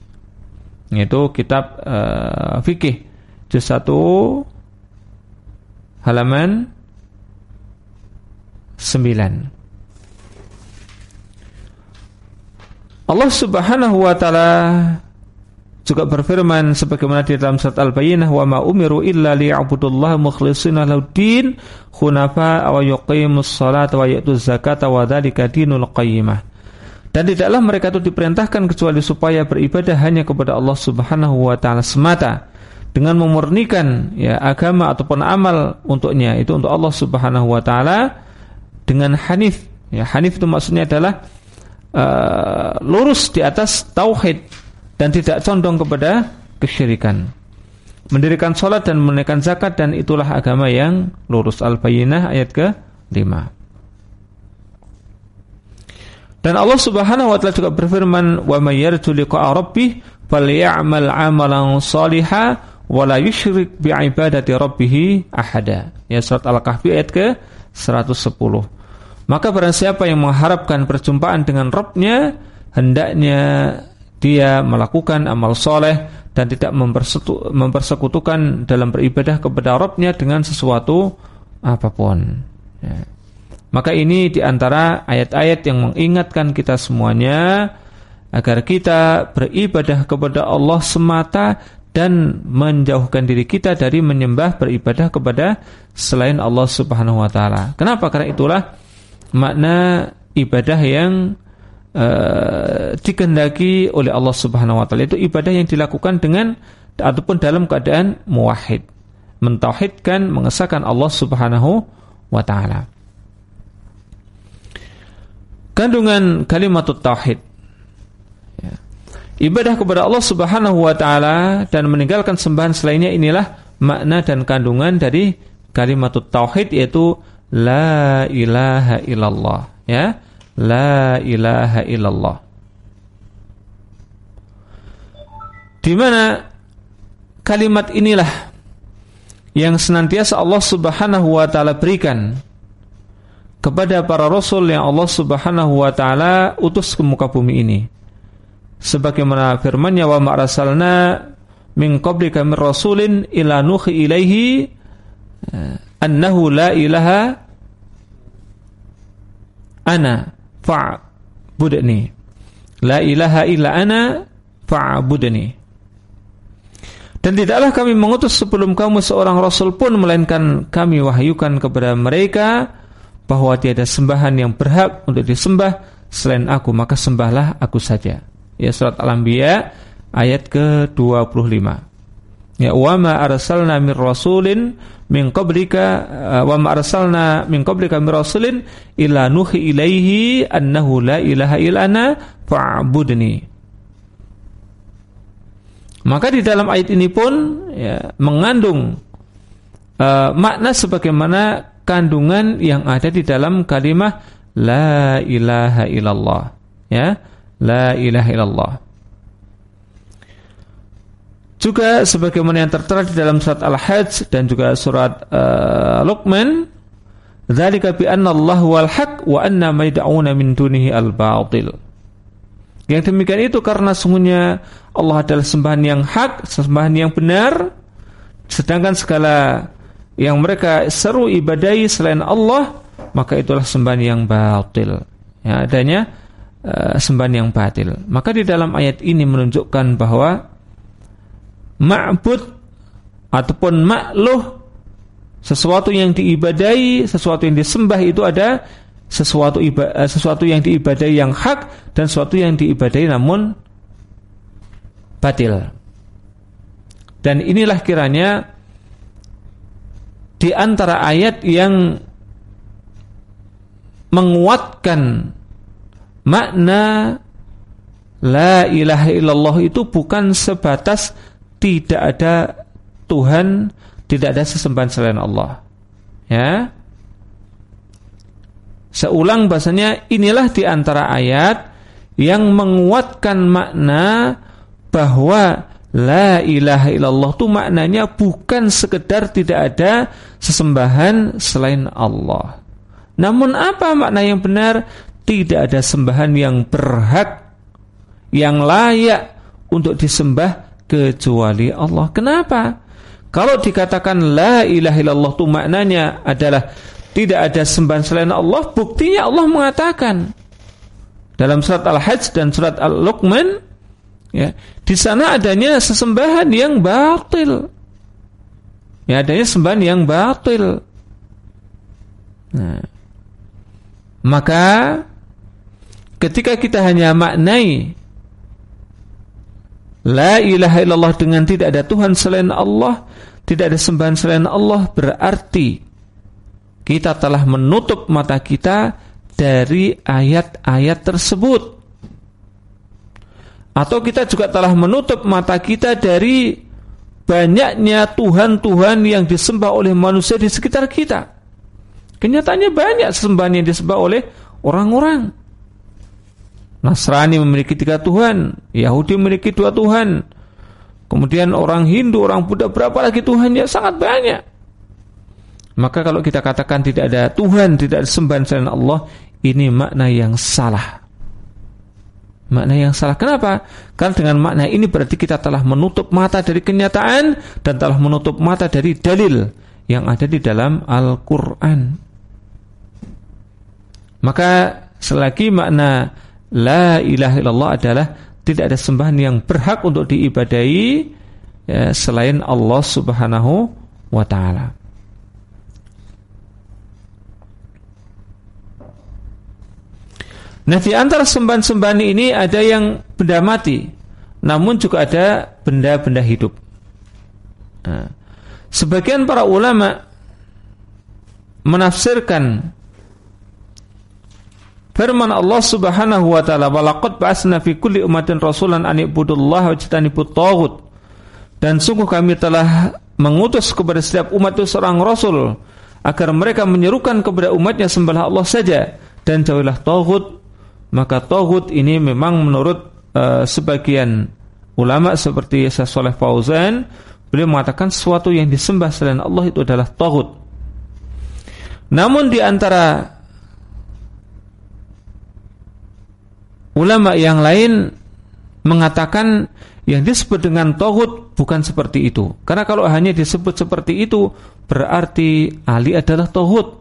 yaitu kitab uh, fikih. Juz 1 halaman 9 Allah Subhanahu wa taala juga berfirman sebagaimana di dalam surat Al-Bayyinah wa ma umiru illa liya'budullaha mukhlishina lahuddin hunafa wa yuqimus salata wa ya'tuz zakata wa dzalika dinul qayyimah dan tidaklah mereka itu diperintahkan kecuali supaya beribadah hanya kepada Allah Subhanahu wa taala semata dengan memurnikan ya agama ataupun amal untuknya itu untuk Allah Subhanahu wa taala dengan hanif. Ya, hanif itu maksudnya adalah uh, lurus di atas tauhid dan tidak condong kepada kesyirikan. Mendirikan salat dan menunaikan zakat dan itulah agama yang lurus. Al-Bayyinah ayat ke-5. Dan Allah Subhanahu wa taala juga berfirman, "Wa may yarju liqa'a rabbih falyamal 'amalan shalihan wa la yusyrik bi ibadati rabbih ahada." Ya surat Al-Kahfi ayat ke 110. Maka barang siapa yang mengharapkan perjumpaan dengan Rabbnya, hendaknya dia melakukan amal soleh dan tidak mempersekutukan dalam beribadah kepada Rabbnya dengan sesuatu apa pun. Ya. Maka ini di antara ayat-ayat yang mengingatkan kita semuanya agar kita beribadah kepada Allah semata dan menjauhkan diri kita dari menyembah beribadah kepada selain Allah Subhanahu wa taala. Kenapa? Karena itulah makna ibadah yang uh, dikehendaki oleh Allah Subhanahu wa taala itu ibadah yang dilakukan dengan ataupun dalam keadaan muwahhid, mentauhidkan, mengesahkan Allah Subhanahu wa taala. Kandungan kalimat tauhid. Ya. Ibadah kepada Allah Subhanahu wa taala dan meninggalkan sembahan selainnya inilah makna dan kandungan dari kalimat tauhid yaitu la ilaha illallah ya. La ilaha illallah. Di mana kalimat inilah yang senantiasa Allah Subhanahu wa taala berikan kepada para rasul yang Allah Subhanahu wa taala utus ke muka bumi ini. Sebagaimana firman-Nya wa ma'rasalna min qablika min rasulin ila nuhi ilaihi eh, annahu la ilaha ana fa'budni. La ilaha illa ana fa'budni. Dan tidaklah kami mengutus sebelum kamu seorang rasul pun melainkan kami wahyukan kepada mereka bahwa tiada sembahan yang berhak untuk disembah selain aku maka sembahlah aku saja. Ya surat Al-Anbiya ayat ke-25. Ya wa ma arsalna min rasulin min qablika uh, wa ma arsalna min qablika min rasulin illa nuhi ilaihi annahu la ilaha illa ana fa'budni. Maka di dalam ayat ini pun ya, mengandung uh, makna sebagaimana kandungan yang ada di dalam kalimat la ilaha illallah. Ya la ilaha illallah. Juga sebagaimana yang tertera di dalam surat Al-Hajj dan juga surat uh, Luqman dzalika bi anna Allah wal haq wa anna ma yad'una min dunihi al-batil. Yang demikian itu karena sungguhnya Allah adalah sembahan yang hak, sembahan yang benar sedangkan segala yang mereka seru ibadahi selain Allah maka itulah sembahan yang batil. Ya adanya uh, sembahan yang batil. Maka di dalam ayat ini menunjukkan bahwa ma'bud ataupun makluh sesuatu yang diibadahi sesuatu yang disembah itu ada sesuatu iba, eh, sesuatu yang diibadahi yang hak dan sesuatu yang diibadahi namun batil. Dan inilah kiranya di antara ayat yang menguatkan makna la ilaha illallah itu bukan sebatas tidak ada Tuhan, tidak ada sesembahan selain Allah. Ya. Seulang bahasanya inilah di antara ayat yang menguatkan makna bahwa La ilaha illallah itu maknanya bukan sekedar tidak ada sesembahan selain Allah. Namun apa makna yang benar? Tidak ada sembahan yang berhak, yang layak untuk disembah kecuali Allah. Kenapa? Kalau dikatakan la ilaha illallah itu maknanya adalah tidak ada sembahan selain Allah, buktinya Allah mengatakan dalam surat Al-Hajj dan surat Al-Luqman Ya, di sana adanya sesembahan yang batil. Ya, adanya sembahan yang batil. Nah, maka ketika kita hanya maknai la ilaha illallah dengan tidak ada Tuhan selain Allah, tidak ada sembahan selain Allah berarti kita telah menutup mata kita dari ayat-ayat tersebut atau kita juga telah menutup mata kita dari banyaknya Tuhan-Tuhan yang disembah oleh manusia di sekitar kita. Kenyataannya banyak sembahan yang disembah oleh orang-orang. Nasrani memiliki tiga Tuhan, Yahudi memiliki dua Tuhan, kemudian orang Hindu, orang Buddha, berapa lagi Tuhan ya sangat banyak. Maka kalau kita katakan tidak ada Tuhan, tidak ada sembahan selain Allah, ini makna yang salah makna yang salah. Kenapa? Karena dengan makna ini berarti kita telah menutup mata dari kenyataan dan telah menutup mata dari dalil yang ada di dalam Al-Quran. Maka selagi makna La ilaha illallah adalah tidak ada sembahan yang berhak untuk diibadahi ya, selain Allah subhanahu wa ta'ala. Nah di antara sembahan-sembahan ini ada yang benda mati Namun juga ada benda-benda hidup nah, Sebagian para ulama Menafsirkan Firman Allah Subhanahu wa taala, "Walaqad ba'atsna fi kulli ummatin rasulan an ibudullaha wajtanibut taghut." Dan sungguh kami telah mengutus kepada setiap umat itu seorang rasul agar mereka menyerukan kepada umatnya sembahlah Allah saja dan jauhilah taghut. Maka taghut ini memang menurut uh, sebagian ulama seperti Saleh Fauzan beliau mengatakan sesuatu yang disembah selain Allah itu adalah taghut. Namun di antara Ulama yang lain mengatakan yang disebut dengan tohut bukan seperti itu. Karena kalau hanya disebut seperti itu berarti Ali adalah tohut.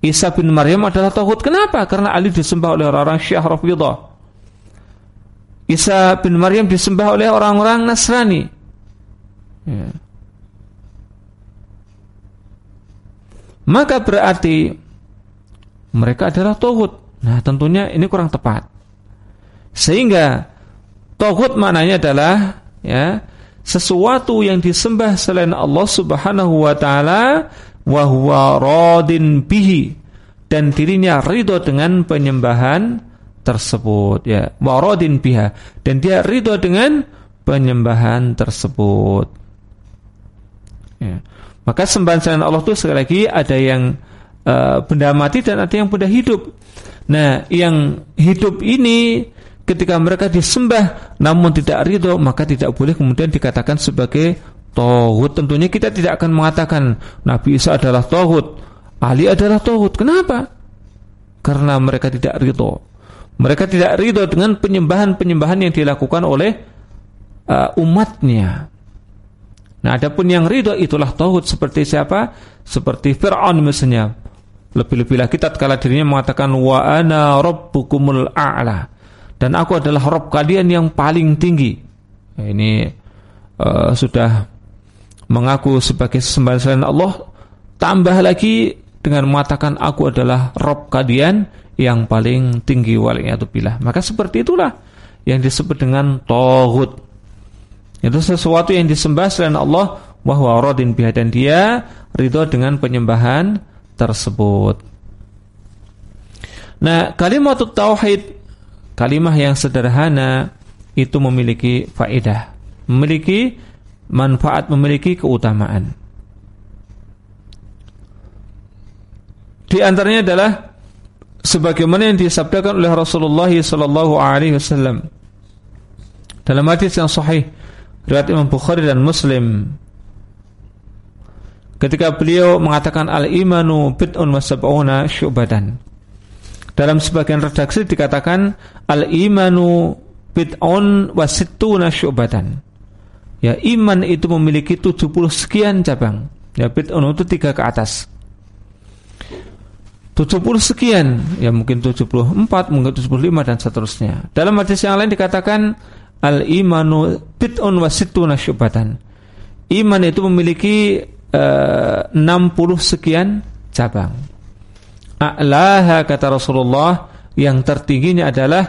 Isa bin Maryam adalah tohut. Kenapa? Karena Ali disembah oleh orang-orang Syiah Rafidah. Isa bin Maryam disembah oleh orang-orang Nasrani. Ya. Maka berarti mereka adalah tohut. Nah tentunya ini kurang tepat Sehingga Tohut maknanya adalah ya Sesuatu yang disembah selain Allah subhanahu wa ta'ala Wahuwa radin bihi Dan dirinya ridho dengan penyembahan tersebut ya. Waradin biha Dan dia ridho dengan penyembahan tersebut. Ya. Maka sembahan selain Allah itu sekali lagi ada yang uh, benda mati dan ada yang benda hidup. Nah, yang hidup ini ketika mereka disembah namun tidak ridho, maka tidak boleh kemudian dikatakan sebagai tohut. Tentunya kita tidak akan mengatakan Nabi Isa adalah tohut, Ali adalah tohut. Kenapa? Karena mereka tidak ridho. Mereka tidak ridho dengan penyembahan-penyembahan yang dilakukan oleh uh, umatnya. Nah, adapun yang ridho itulah tohut seperti siapa? Seperti Fir'aun misalnya. Lebih-lebih lagi tatkala dirinya mengatakan wa ana rabbukumul a'la dan aku adalah Rob kalian yang paling tinggi. Nah, ini uh, sudah mengaku sebagai sembahan selain Allah tambah lagi dengan mengatakan aku adalah Rob kalian yang paling tinggi waliyatubillah. Maka seperti itulah yang disebut dengan tohut. Itu sesuatu yang disembah selain Allah wahwa radin biha dan dia ridho dengan penyembahan tersebut. Nah, kalimat tauhid kalimat yang sederhana itu memiliki faedah, memiliki manfaat, memiliki keutamaan. Di antaranya adalah sebagaimana yang disabdakan oleh Rasulullah sallallahu alaihi wasallam dalam hadis yang sahih riwayat Imam Bukhari dan Muslim ketika beliau mengatakan al-imanu bid'un wa sab'una syu'batan. Dalam sebagian redaksi dikatakan al-imanu bid'un wa sittuna syu'batan. Ya, iman itu memiliki 70 sekian cabang. Ya, bid'un itu tiga ke atas. 70 sekian, ya mungkin 74, mungkin 75 dan seterusnya. Dalam hadis yang lain dikatakan al-imanu bid'un wa sittuna syu'batan. Iman itu memiliki 60 eh, sekian cabang. A'laha kata Rasulullah yang tertingginya adalah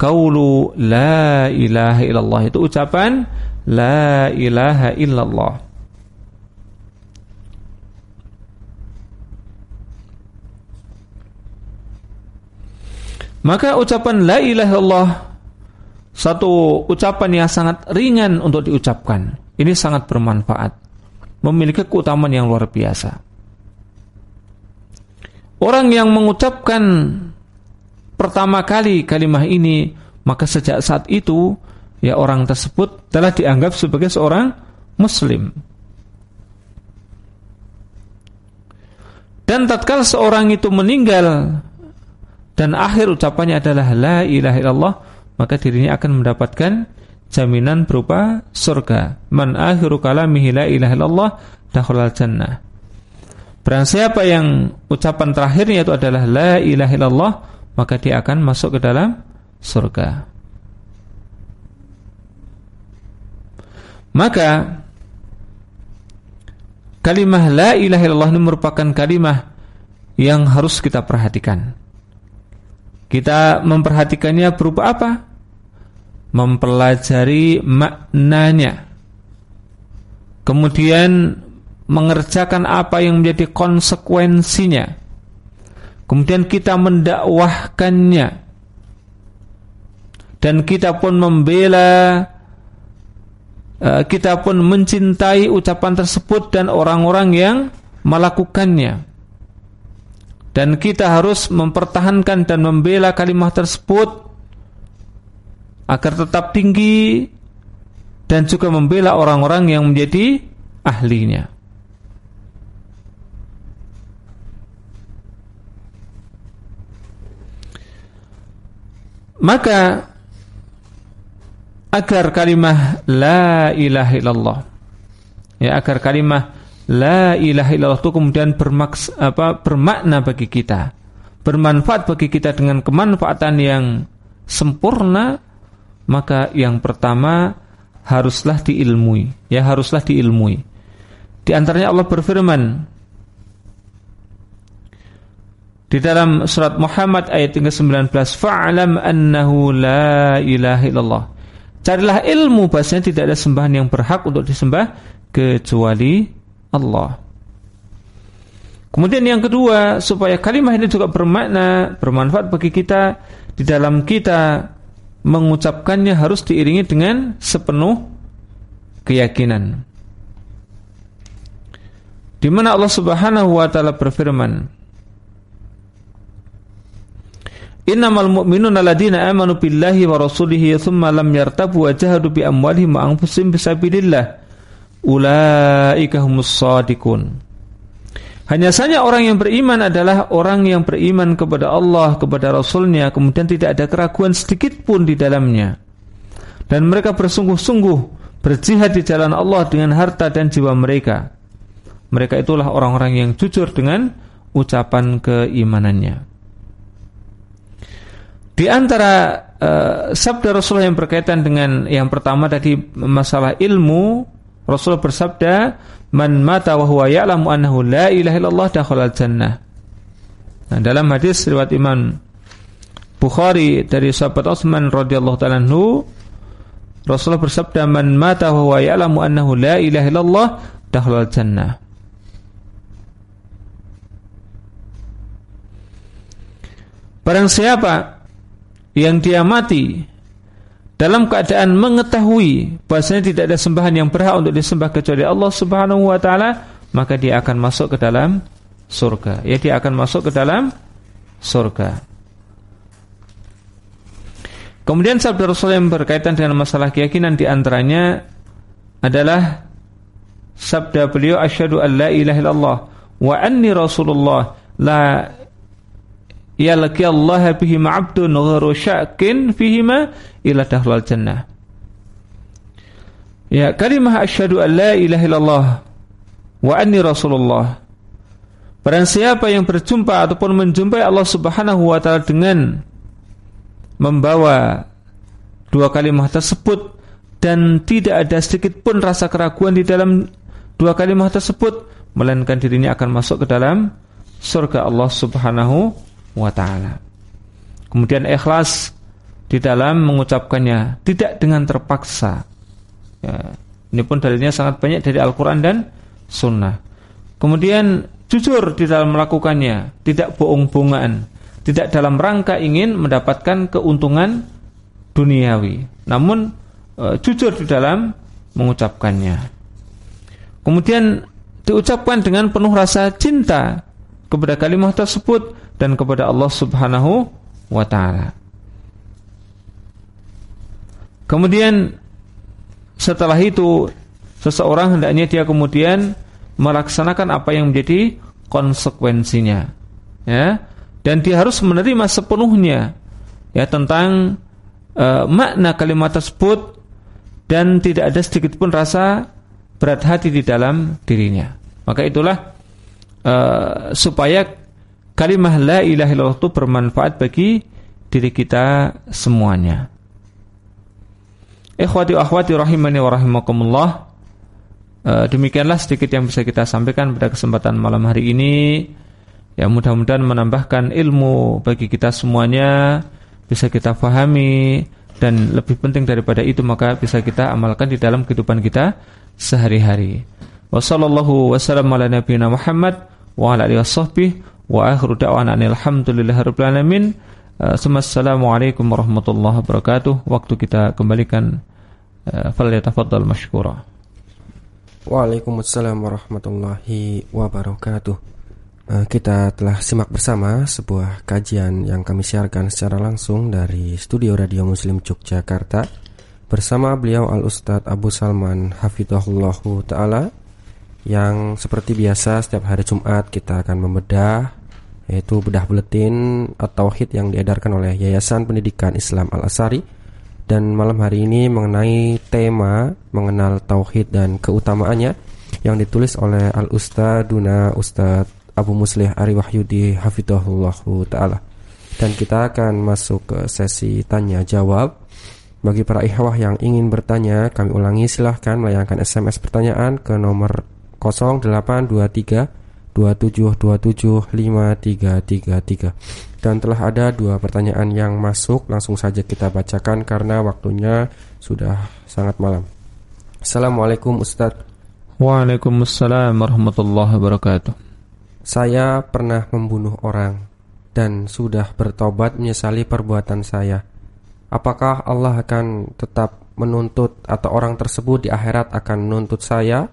qaulu la ilaha illallah itu ucapan la ilaha illallah. Maka ucapan la ilaha illallah satu ucapan yang sangat ringan untuk diucapkan. Ini sangat bermanfaat memiliki keutamaan yang luar biasa. Orang yang mengucapkan pertama kali kalimat ini, maka sejak saat itu ya orang tersebut telah dianggap sebagai seorang muslim. Dan tatkala seorang itu meninggal dan akhir ucapannya adalah la ilaha illallah, maka dirinya akan mendapatkan jaminan berupa surga. Man akhiru kalamihi la ilaha illallah dakhalal jannah. Barang siapa yang ucapan terakhirnya itu adalah la ilaha illallah, maka dia akan masuk ke dalam surga. Maka kalimah la ilaha illallah ini merupakan kalimah yang harus kita perhatikan. Kita memperhatikannya berupa apa? mempelajari maknanya kemudian mengerjakan apa yang menjadi konsekuensinya kemudian kita mendakwahkannya dan kita pun membela kita pun mencintai ucapan tersebut dan orang-orang yang melakukannya dan kita harus mempertahankan dan membela kalimat tersebut agar tetap tinggi dan juga membela orang-orang yang menjadi ahlinya. Maka agar kalimah la ilaha illallah. Ya agar kalimah la ilaha illallah itu kemudian bermaks apa bermakna bagi kita. Bermanfaat bagi kita dengan kemanfaatan yang sempurna maka yang pertama haruslah diilmui. Ya haruslah diilmui. Di antaranya Allah berfirman Di dalam surat Muhammad ayat 19 Fa'alam annahu la ilaha illallah Carilah ilmu bahasanya tidak ada sembahan yang berhak untuk disembah Kecuali Allah. Kemudian yang kedua Supaya kalimat ini juga bermakna Bermanfaat bagi kita Di dalam kita Mengucapkannya harus diiringi dengan Sepenuh keyakinan. Di mana Allah subhanahu wa ta'ala berfirman Innamal mu'minuna alladziina amanu billahi wa rasulihi tsumma lam yartabu wa jahadu bi amwalihim wa anfusihim fisabilillah. Ulaika humus shadiqun. Hanya saja orang yang beriman adalah orang yang beriman kepada Allah, kepada Rasulnya, kemudian tidak ada keraguan sedikit pun di dalamnya. Dan mereka bersungguh-sungguh berjihad di jalan Allah dengan harta dan jiwa mereka. Mereka itulah orang-orang yang jujur dengan ucapan keimanannya. Di antara uh, sabda Rasulullah yang berkaitan dengan yang pertama tadi masalah ilmu, Rasulullah bersabda, "Man mata wa huwa ya'lamu annahu la ilaha illallah dakhala jannah." Nah, dalam hadis riwayat Imam Bukhari dari sahabat Utsman radhiyallahu taala Rasulullah bersabda, "Man mata wa huwa ya'lamu annahu la ilaha illallah dakhala jannah." Barang siapa yang dia mati dalam keadaan mengetahui bahasanya tidak ada sembahan yang berhak untuk disembah kecuali Allah Subhanahu wa taala, maka dia akan masuk ke dalam surga. Ya dia akan masuk ke dalam surga. Kemudian sabda Rasul yang berkaitan dengan masalah keyakinan di antaranya adalah sabda beliau asyhadu an la ilaha illallah wa anni rasulullah la yalqi Allah bihi ma'abdun ghairu syakin fihima ila dahlal jannah. Ya, kalimah asyhadu an la ilaha illallah wa anni rasulullah. Barang siapa yang berjumpa ataupun menjumpai Allah Subhanahu wa taala dengan membawa dua kalimat tersebut dan tidak ada sedikit pun rasa keraguan di dalam dua kalimat tersebut melainkan dirinya akan masuk ke dalam surga Allah Subhanahu wa taala. Kemudian ikhlas di dalam mengucapkannya, tidak dengan terpaksa. Ya, ini pun dalilnya sangat banyak dari Al-Qur'an dan sunnah. Kemudian jujur di dalam melakukannya, tidak bohong-bohongan, tidak dalam rangka ingin mendapatkan keuntungan duniawi, namun e, jujur di dalam mengucapkannya. Kemudian diucapkan dengan penuh rasa cinta kepada kalimat tersebut dan kepada Allah Subhanahu wa taala. Kemudian setelah itu seseorang hendaknya dia kemudian melaksanakan apa yang menjadi konsekuensinya. Ya. Dan dia harus menerima sepenuhnya ya tentang uh, makna kalimat tersebut dan tidak ada sedikit pun rasa berat hati di dalam dirinya. Maka itulah uh, supaya Kalimah la ilaha illallah itu bermanfaat bagi diri kita semuanya. Ikhwati akhwati rahimani wa rahimakumullah. Uh, demikianlah sedikit yang bisa kita sampaikan pada kesempatan malam hari ini. Ya mudah-mudahan menambahkan ilmu bagi kita semuanya bisa kita fahami dan lebih penting daripada itu maka bisa kita amalkan di dalam kehidupan kita sehari-hari. Wassallallahu wasallam ala nabiyina Muhammad wa ala alihi Wa akhiru da'wana alhamdulillahirabbil alamin. Uh, Assalamualaikum warahmatullahi wabarakatuh. Waktu kita kembalikan uh, falyatafaddal mashkura. Waalaikumsalam warahmatullahi wabarakatuh. Uh, kita telah simak bersama sebuah kajian yang kami siarkan secara langsung dari Studio Radio Muslim Yogyakarta bersama beliau Al Ustadz Abu Salman Hafidhahullahu Ta'ala yang seperti biasa setiap hari Jumat kita akan membedah yaitu bedah buletin atau hit yang diedarkan oleh Yayasan Pendidikan Islam Al-Asari dan malam hari ini mengenai tema mengenal tauhid dan keutamaannya yang ditulis oleh Al Ustaduna Ustad Abu Muslih Ari Wahyudi Hafidhahullah taala. Dan kita akan masuk ke sesi tanya jawab. Bagi para ikhwah yang ingin bertanya, kami ulangi silahkan melayangkan SMS pertanyaan ke nomor 0823 27275333 dan telah ada dua pertanyaan yang masuk langsung saja kita bacakan karena waktunya sudah sangat malam. Assalamualaikum Ustadz. Waalaikumsalam warahmatullahi wabarakatuh. Saya pernah membunuh orang dan sudah bertobat menyesali perbuatan saya. Apakah Allah akan tetap menuntut atau orang tersebut di akhirat akan menuntut saya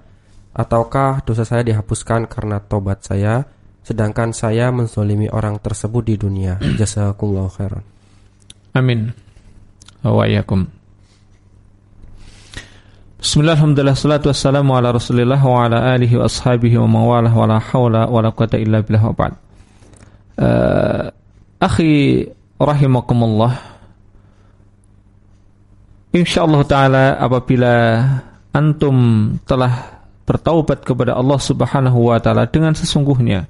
Ataukah dosa saya dihapuskan karena tobat saya Sedangkan saya menzolimi orang tersebut di dunia? Jazakumullah khairan. Amin. Wa iyakum Bismillahirrahmanirrahim. Salatu wassalamu ala rasulillah Wa ala alihi wa ashabihi wa mawalah Wa la hawla wa la quwata illa billah wa ba'd. Uh, Akhi rahimakumullah. InsyaAllah ta'ala apabila Antum telah bertaubat kepada Allah Subhanahu wa taala dengan sesungguhnya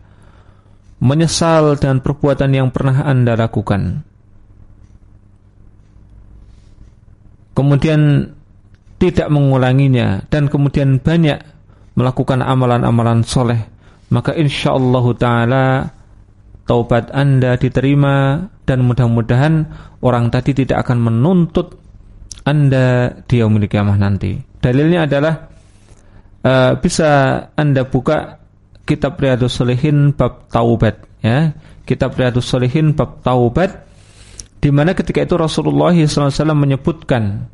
menyesal dengan perbuatan yang pernah Anda lakukan. Kemudian tidak mengulanginya dan kemudian banyak melakukan amalan-amalan soleh, maka insya Allah taala taubat Anda diterima dan mudah-mudahan orang tadi tidak akan menuntut Anda di yaumil kiamah nanti. Dalilnya adalah uh, bisa Anda buka kitab Riyadhus Shalihin bab taubat ya. Kitab Riyadhus Shalihin bab taubat di mana ketika itu Rasulullah SAW menyebutkan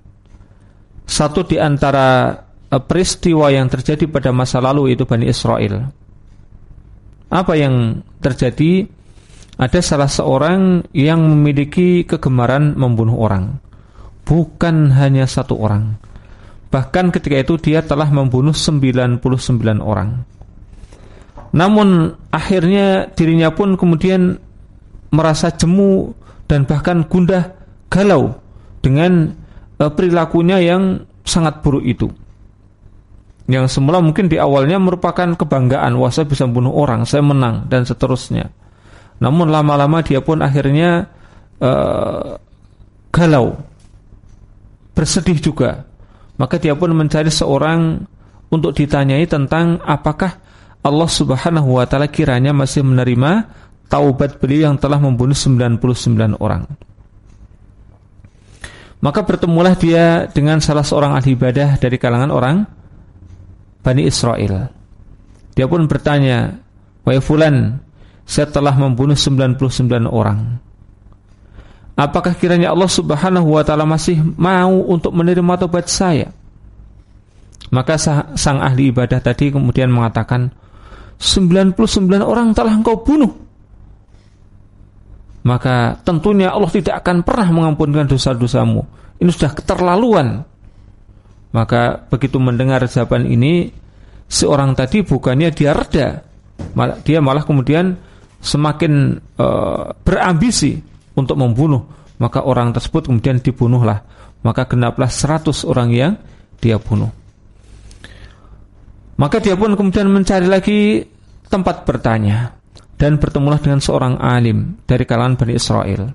satu di antara uh, peristiwa yang terjadi pada masa lalu itu Bani Israel. Apa yang terjadi? Ada salah seorang yang memiliki kegemaran membunuh orang. Bukan hanya satu orang Bahkan ketika itu dia telah membunuh 99 orang. Namun akhirnya dirinya pun kemudian merasa jemu dan bahkan gundah galau dengan uh, perilakunya yang sangat buruk itu. Yang semula mungkin di awalnya merupakan kebanggaan, wah saya bisa membunuh orang, saya menang dan seterusnya. Namun lama-lama dia pun akhirnya uh, galau, bersedih juga maka dia pun mencari seorang untuk ditanyai tentang apakah Allah Subhanahu wa taala kiranya masih menerima taubat beliau yang telah membunuh 99 orang. Maka bertemulah dia dengan salah seorang ahli ibadah dari kalangan orang Bani Israel. Dia pun bertanya, "Wahai fulan, saya telah membunuh 99 orang. Apakah kiranya Allah Subhanahu wa taala masih mau untuk menerima tobat saya? Maka sang ahli ibadah tadi kemudian mengatakan 99 orang telah engkau bunuh. Maka tentunya Allah tidak akan pernah mengampunkan dosa-dosamu. Ini sudah keterlaluan. Maka begitu mendengar jawaban ini, seorang tadi bukannya dia reda, dia malah kemudian semakin uh, berambisi untuk membunuh maka orang tersebut kemudian dibunuhlah. Maka genaplah 100 orang yang dia bunuh. Maka dia pun kemudian mencari lagi tempat bertanya dan bertemulah dengan seorang alim dari kalangan Bani Israel.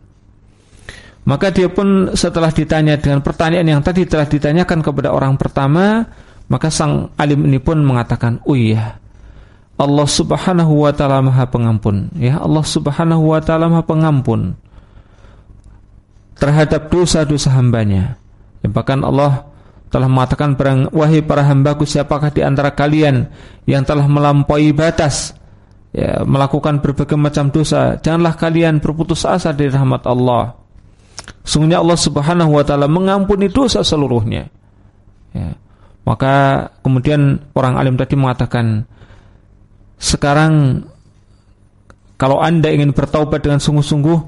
Maka dia pun setelah ditanya dengan pertanyaan yang tadi telah ditanyakan kepada orang pertama maka sang alim ini pun mengatakan oh iya Allah subhanahu wa ta'ala maha pengampun. Ya Allah subhanahu wa ta'ala maha pengampun terhadap dosa-dosa hambanya. Ya, bahkan Allah telah mengatakan perang wahai para hambaku siapakah di antara kalian yang telah melampaui batas ya, melakukan berbagai macam dosa, janganlah kalian berputus asa dari rahmat Allah. Sungguhnya Allah Subhanahu wa taala mengampuni dosa seluruhnya. Ya. Maka kemudian orang alim tadi mengatakan sekarang kalau Anda ingin bertaubat dengan sungguh-sungguh,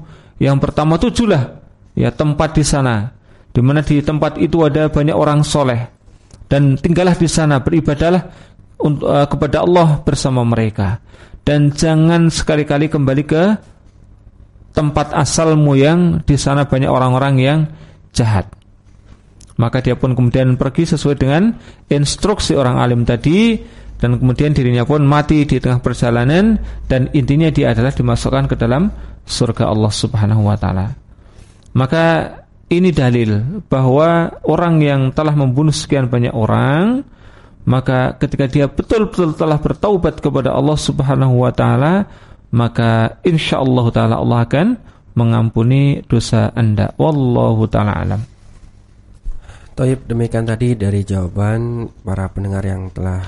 yang pertama tujulah ya tempat di sana di mana di tempat itu ada banyak orang soleh dan tinggallah di sana beribadahlah untuk, uh, kepada Allah bersama mereka dan jangan sekali-kali kembali ke tempat asalmu yang di sana banyak orang-orang yang jahat. Maka dia pun kemudian pergi sesuai dengan instruksi orang alim tadi dan kemudian dirinya pun mati di tengah perjalanan dan intinya dia adalah dimasukkan ke dalam surga Allah Subhanahu wa taala. Maka ini dalil bahwa orang yang telah membunuh sekian banyak orang maka ketika dia betul-betul telah bertaubat kepada Allah Subhanahu wa taala maka insyaallah taala Allah akan mengampuni dosa Anda. Wallahu taala alam. Taib demikian tadi dari jawaban para pendengar yang telah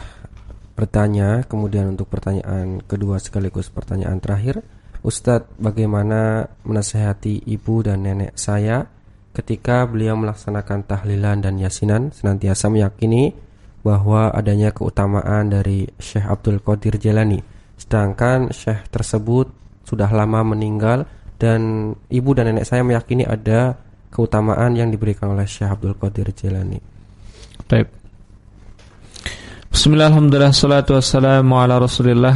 bertanya. Kemudian untuk pertanyaan kedua sekaligus pertanyaan terakhir Ustadz bagaimana menasehati ibu dan nenek saya Ketika beliau melaksanakan tahlilan dan yasinan Senantiasa meyakini bahwa adanya keutamaan dari Syekh Abdul Qadir Jalani Sedangkan Syekh tersebut sudah lama meninggal Dan ibu dan nenek saya meyakini ada keutamaan yang diberikan oleh Syekh Abdul Qadir Jilani. Baik. Bismillahirrahmanirrahim salatu wassalamu ala rasulillah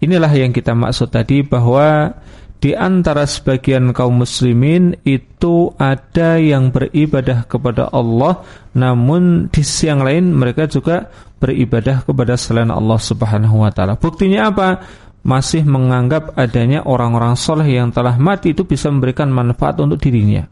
Inilah yang kita maksud tadi bahwa di antara sebagian kaum muslimin itu ada yang beribadah kepada Allah namun di sisi yang lain mereka juga beribadah kepada selain Allah Subhanahu wa taala. Buktinya apa? masih menganggap adanya orang-orang soleh yang telah mati itu bisa memberikan manfaat untuk dirinya.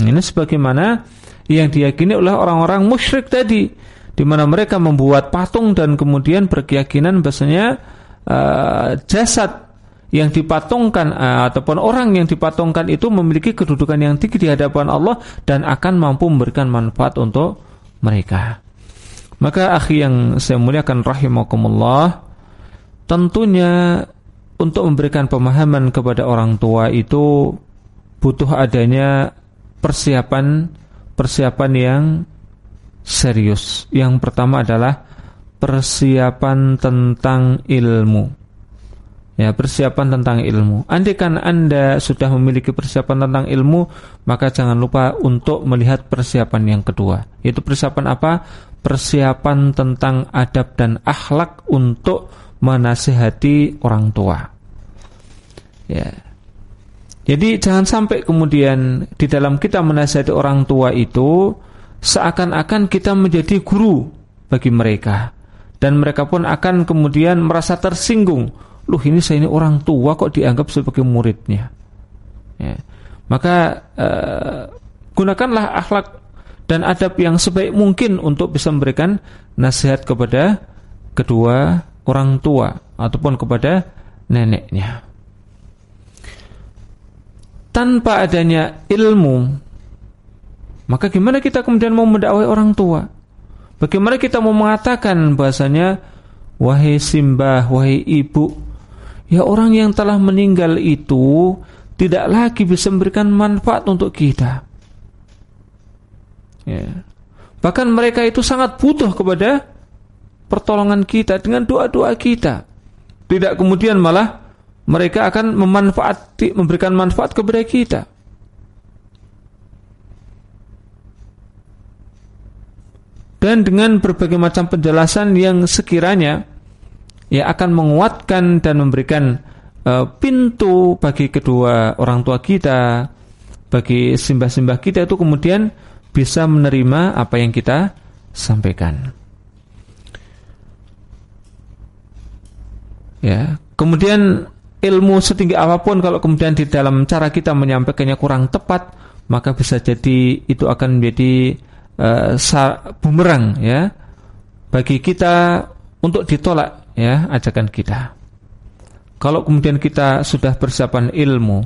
Ini sebagaimana yang diyakini oleh orang-orang musyrik tadi, di mana mereka membuat patung dan kemudian berkeyakinan bahasanya uh, jasad yang dipatungkan uh, ataupun orang yang dipatungkan itu memiliki kedudukan yang tinggi di hadapan Allah dan akan mampu memberikan manfaat untuk mereka. Maka akhi yang saya muliakan rahimakumullah Tentunya untuk memberikan pemahaman kepada orang tua itu butuh adanya persiapan persiapan yang serius. Yang pertama adalah persiapan tentang ilmu. Ya, persiapan tentang ilmu. Andaikan Anda sudah memiliki persiapan tentang ilmu, maka jangan lupa untuk melihat persiapan yang kedua. Yaitu persiapan apa? Persiapan tentang adab dan akhlak untuk menasihati orang tua. Ya. Jadi jangan sampai kemudian di dalam kita menasihati orang tua itu seakan-akan kita menjadi guru bagi mereka dan mereka pun akan kemudian merasa tersinggung. Loh ini saya ini orang tua kok dianggap sebagai muridnya. Ya. Maka uh, gunakanlah akhlak dan adab yang sebaik mungkin untuk bisa memberikan nasihat kepada kedua orang tua ataupun kepada neneknya. Tanpa adanya ilmu, maka gimana kita kemudian mau mendakwai orang tua? Bagaimana kita mau mengatakan bahasanya wahai simbah, wahai ibu, ya orang yang telah meninggal itu tidak lagi bisa memberikan manfaat untuk kita. Ya. Bahkan mereka itu sangat butuh kepada pertolongan kita dengan doa-doa kita. Tidak kemudian malah mereka akan memanfaati memberikan manfaat kepada kita. Dan dengan berbagai macam penjelasan yang sekiranya ya akan menguatkan dan memberikan uh, pintu bagi kedua orang tua kita, bagi simbah-simbah kita itu kemudian bisa menerima apa yang kita sampaikan. Ya, kemudian ilmu setinggi apa pun kalau kemudian di dalam cara kita menyampaikannya kurang tepat, maka bisa jadi itu akan menjadi uh, bumerang ya bagi kita untuk ditolak ya ajakan kita. Kalau kemudian kita sudah persiapan ilmu,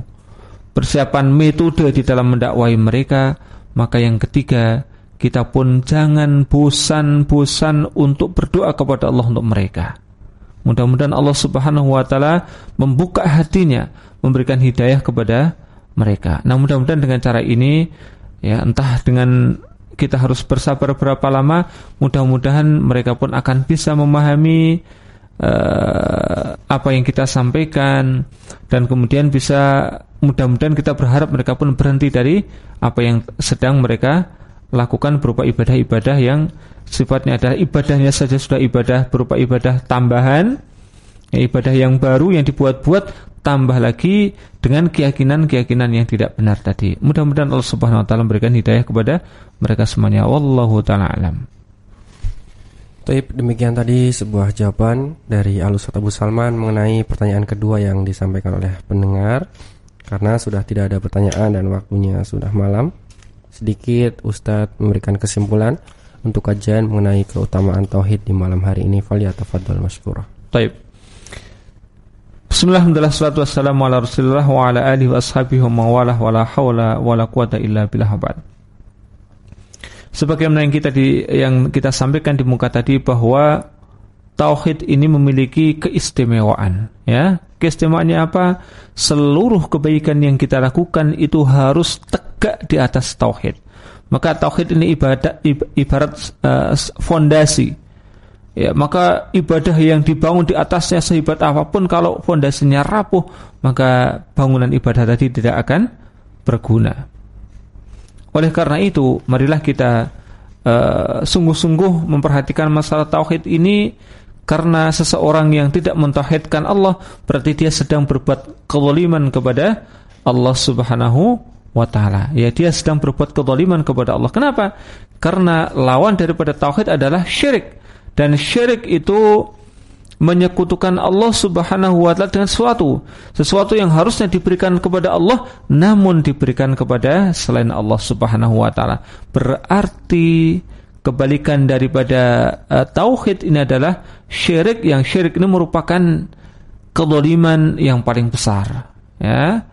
persiapan metode di dalam mendakwai mereka, maka yang ketiga kita pun jangan bosan-bosan untuk berdoa kepada Allah untuk mereka. Mudah-mudahan Allah Subhanahu wa taala membuka hatinya, memberikan hidayah kepada mereka. Nah, mudah-mudahan dengan cara ini ya entah dengan kita harus bersabar berapa lama, mudah-mudahan mereka pun akan bisa memahami uh, apa yang kita sampaikan dan kemudian bisa mudah-mudahan kita berharap mereka pun berhenti dari apa yang sedang mereka lakukan berupa ibadah-ibadah yang sifatnya adalah ibadahnya saja sudah ibadah berupa ibadah tambahan ya, ibadah yang baru yang dibuat-buat tambah lagi dengan keyakinan-keyakinan yang tidak benar tadi. Mudah-mudahan Allah Subhanahu wa taala memberikan hidayah kepada mereka semuanya. Wallahu taala alam. Taib, demikian tadi sebuah jawaban dari Alus Abu Salman mengenai pertanyaan kedua yang disampaikan oleh pendengar. Karena sudah tidak ada pertanyaan dan waktunya sudah malam, sedikit Ustadz memberikan kesimpulan untuk kajian mengenai keutamaan tauhid di malam hari ini. Faliyatafadhal masykurah. Taib. Bismillah, salatu wassalamu ala rasulullah wa ala alihi wa ashabihi wa quwata illa billah. Sebagaimana yang kita di, yang kita sampaikan di muka tadi bahwa tauhid ini memiliki keistimewaan ya. Keistimewaannya apa? Seluruh kebaikan yang kita lakukan itu harus tegak di atas tauhid. Maka tauhid ini ibadat ibarat uh, fondasi ya maka ibadah yang dibangun di atasnya sehebat apa pun kalau fondasinya rapuh maka bangunan ibadah tadi tidak akan berguna oleh karena itu marilah kita eh, sungguh-sungguh uh, memperhatikan masalah tauhid ini karena seseorang yang tidak mentauhidkan Allah berarti dia sedang berbuat kezaliman kepada Allah Subhanahu wa taala. Ya dia sedang berbuat kezaliman kepada Allah. Kenapa? Karena lawan daripada tauhid adalah syirik. Dan syirik itu menyekutukan Allah Subhanahu wa taala dengan sesuatu, sesuatu yang harusnya diberikan kepada Allah namun diberikan kepada selain Allah Subhanahu wa taala. Berarti kebalikan daripada uh, tauhid ini adalah syirik yang syirik ini merupakan kezaliman yang paling besar, ya.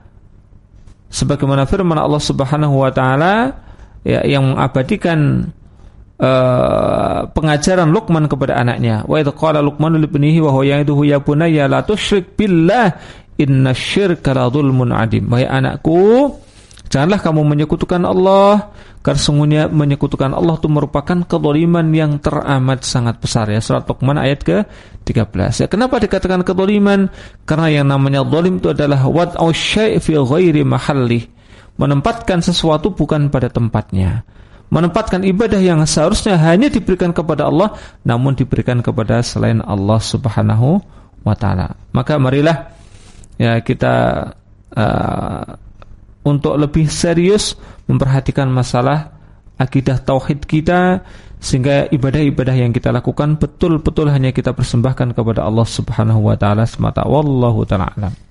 Sebagaimana firman Allah Subhanahu wa taala ya, yang mengabadikan Uh, pengajaran Luqman kepada anaknya. Wa idh qala Luqman li ibnihi wa huwa ya'iduhu ya bunayya la tusyrik billah inna syirka la dzulmun adim. Wahai anakku, janganlah kamu menyekutukan Allah karena sungguhnya menyekutukan Allah itu merupakan kezaliman yang teramat sangat besar ya. Surat Luqman ayat ke-13. Ya, kenapa dikatakan kezaliman? Karena yang namanya zalim itu adalah wad'u syai' fi ghairi mahalli. Menempatkan sesuatu bukan pada tempatnya menempatkan ibadah yang seharusnya hanya diberikan kepada Allah namun diberikan kepada selain Allah Subhanahu wa taala. Maka marilah ya kita uh, untuk lebih serius memperhatikan masalah akidah tauhid kita sehingga ibadah-ibadah yang kita lakukan betul-betul hanya kita persembahkan kepada Allah Subhanahu wa taala semata. Wallahu taala.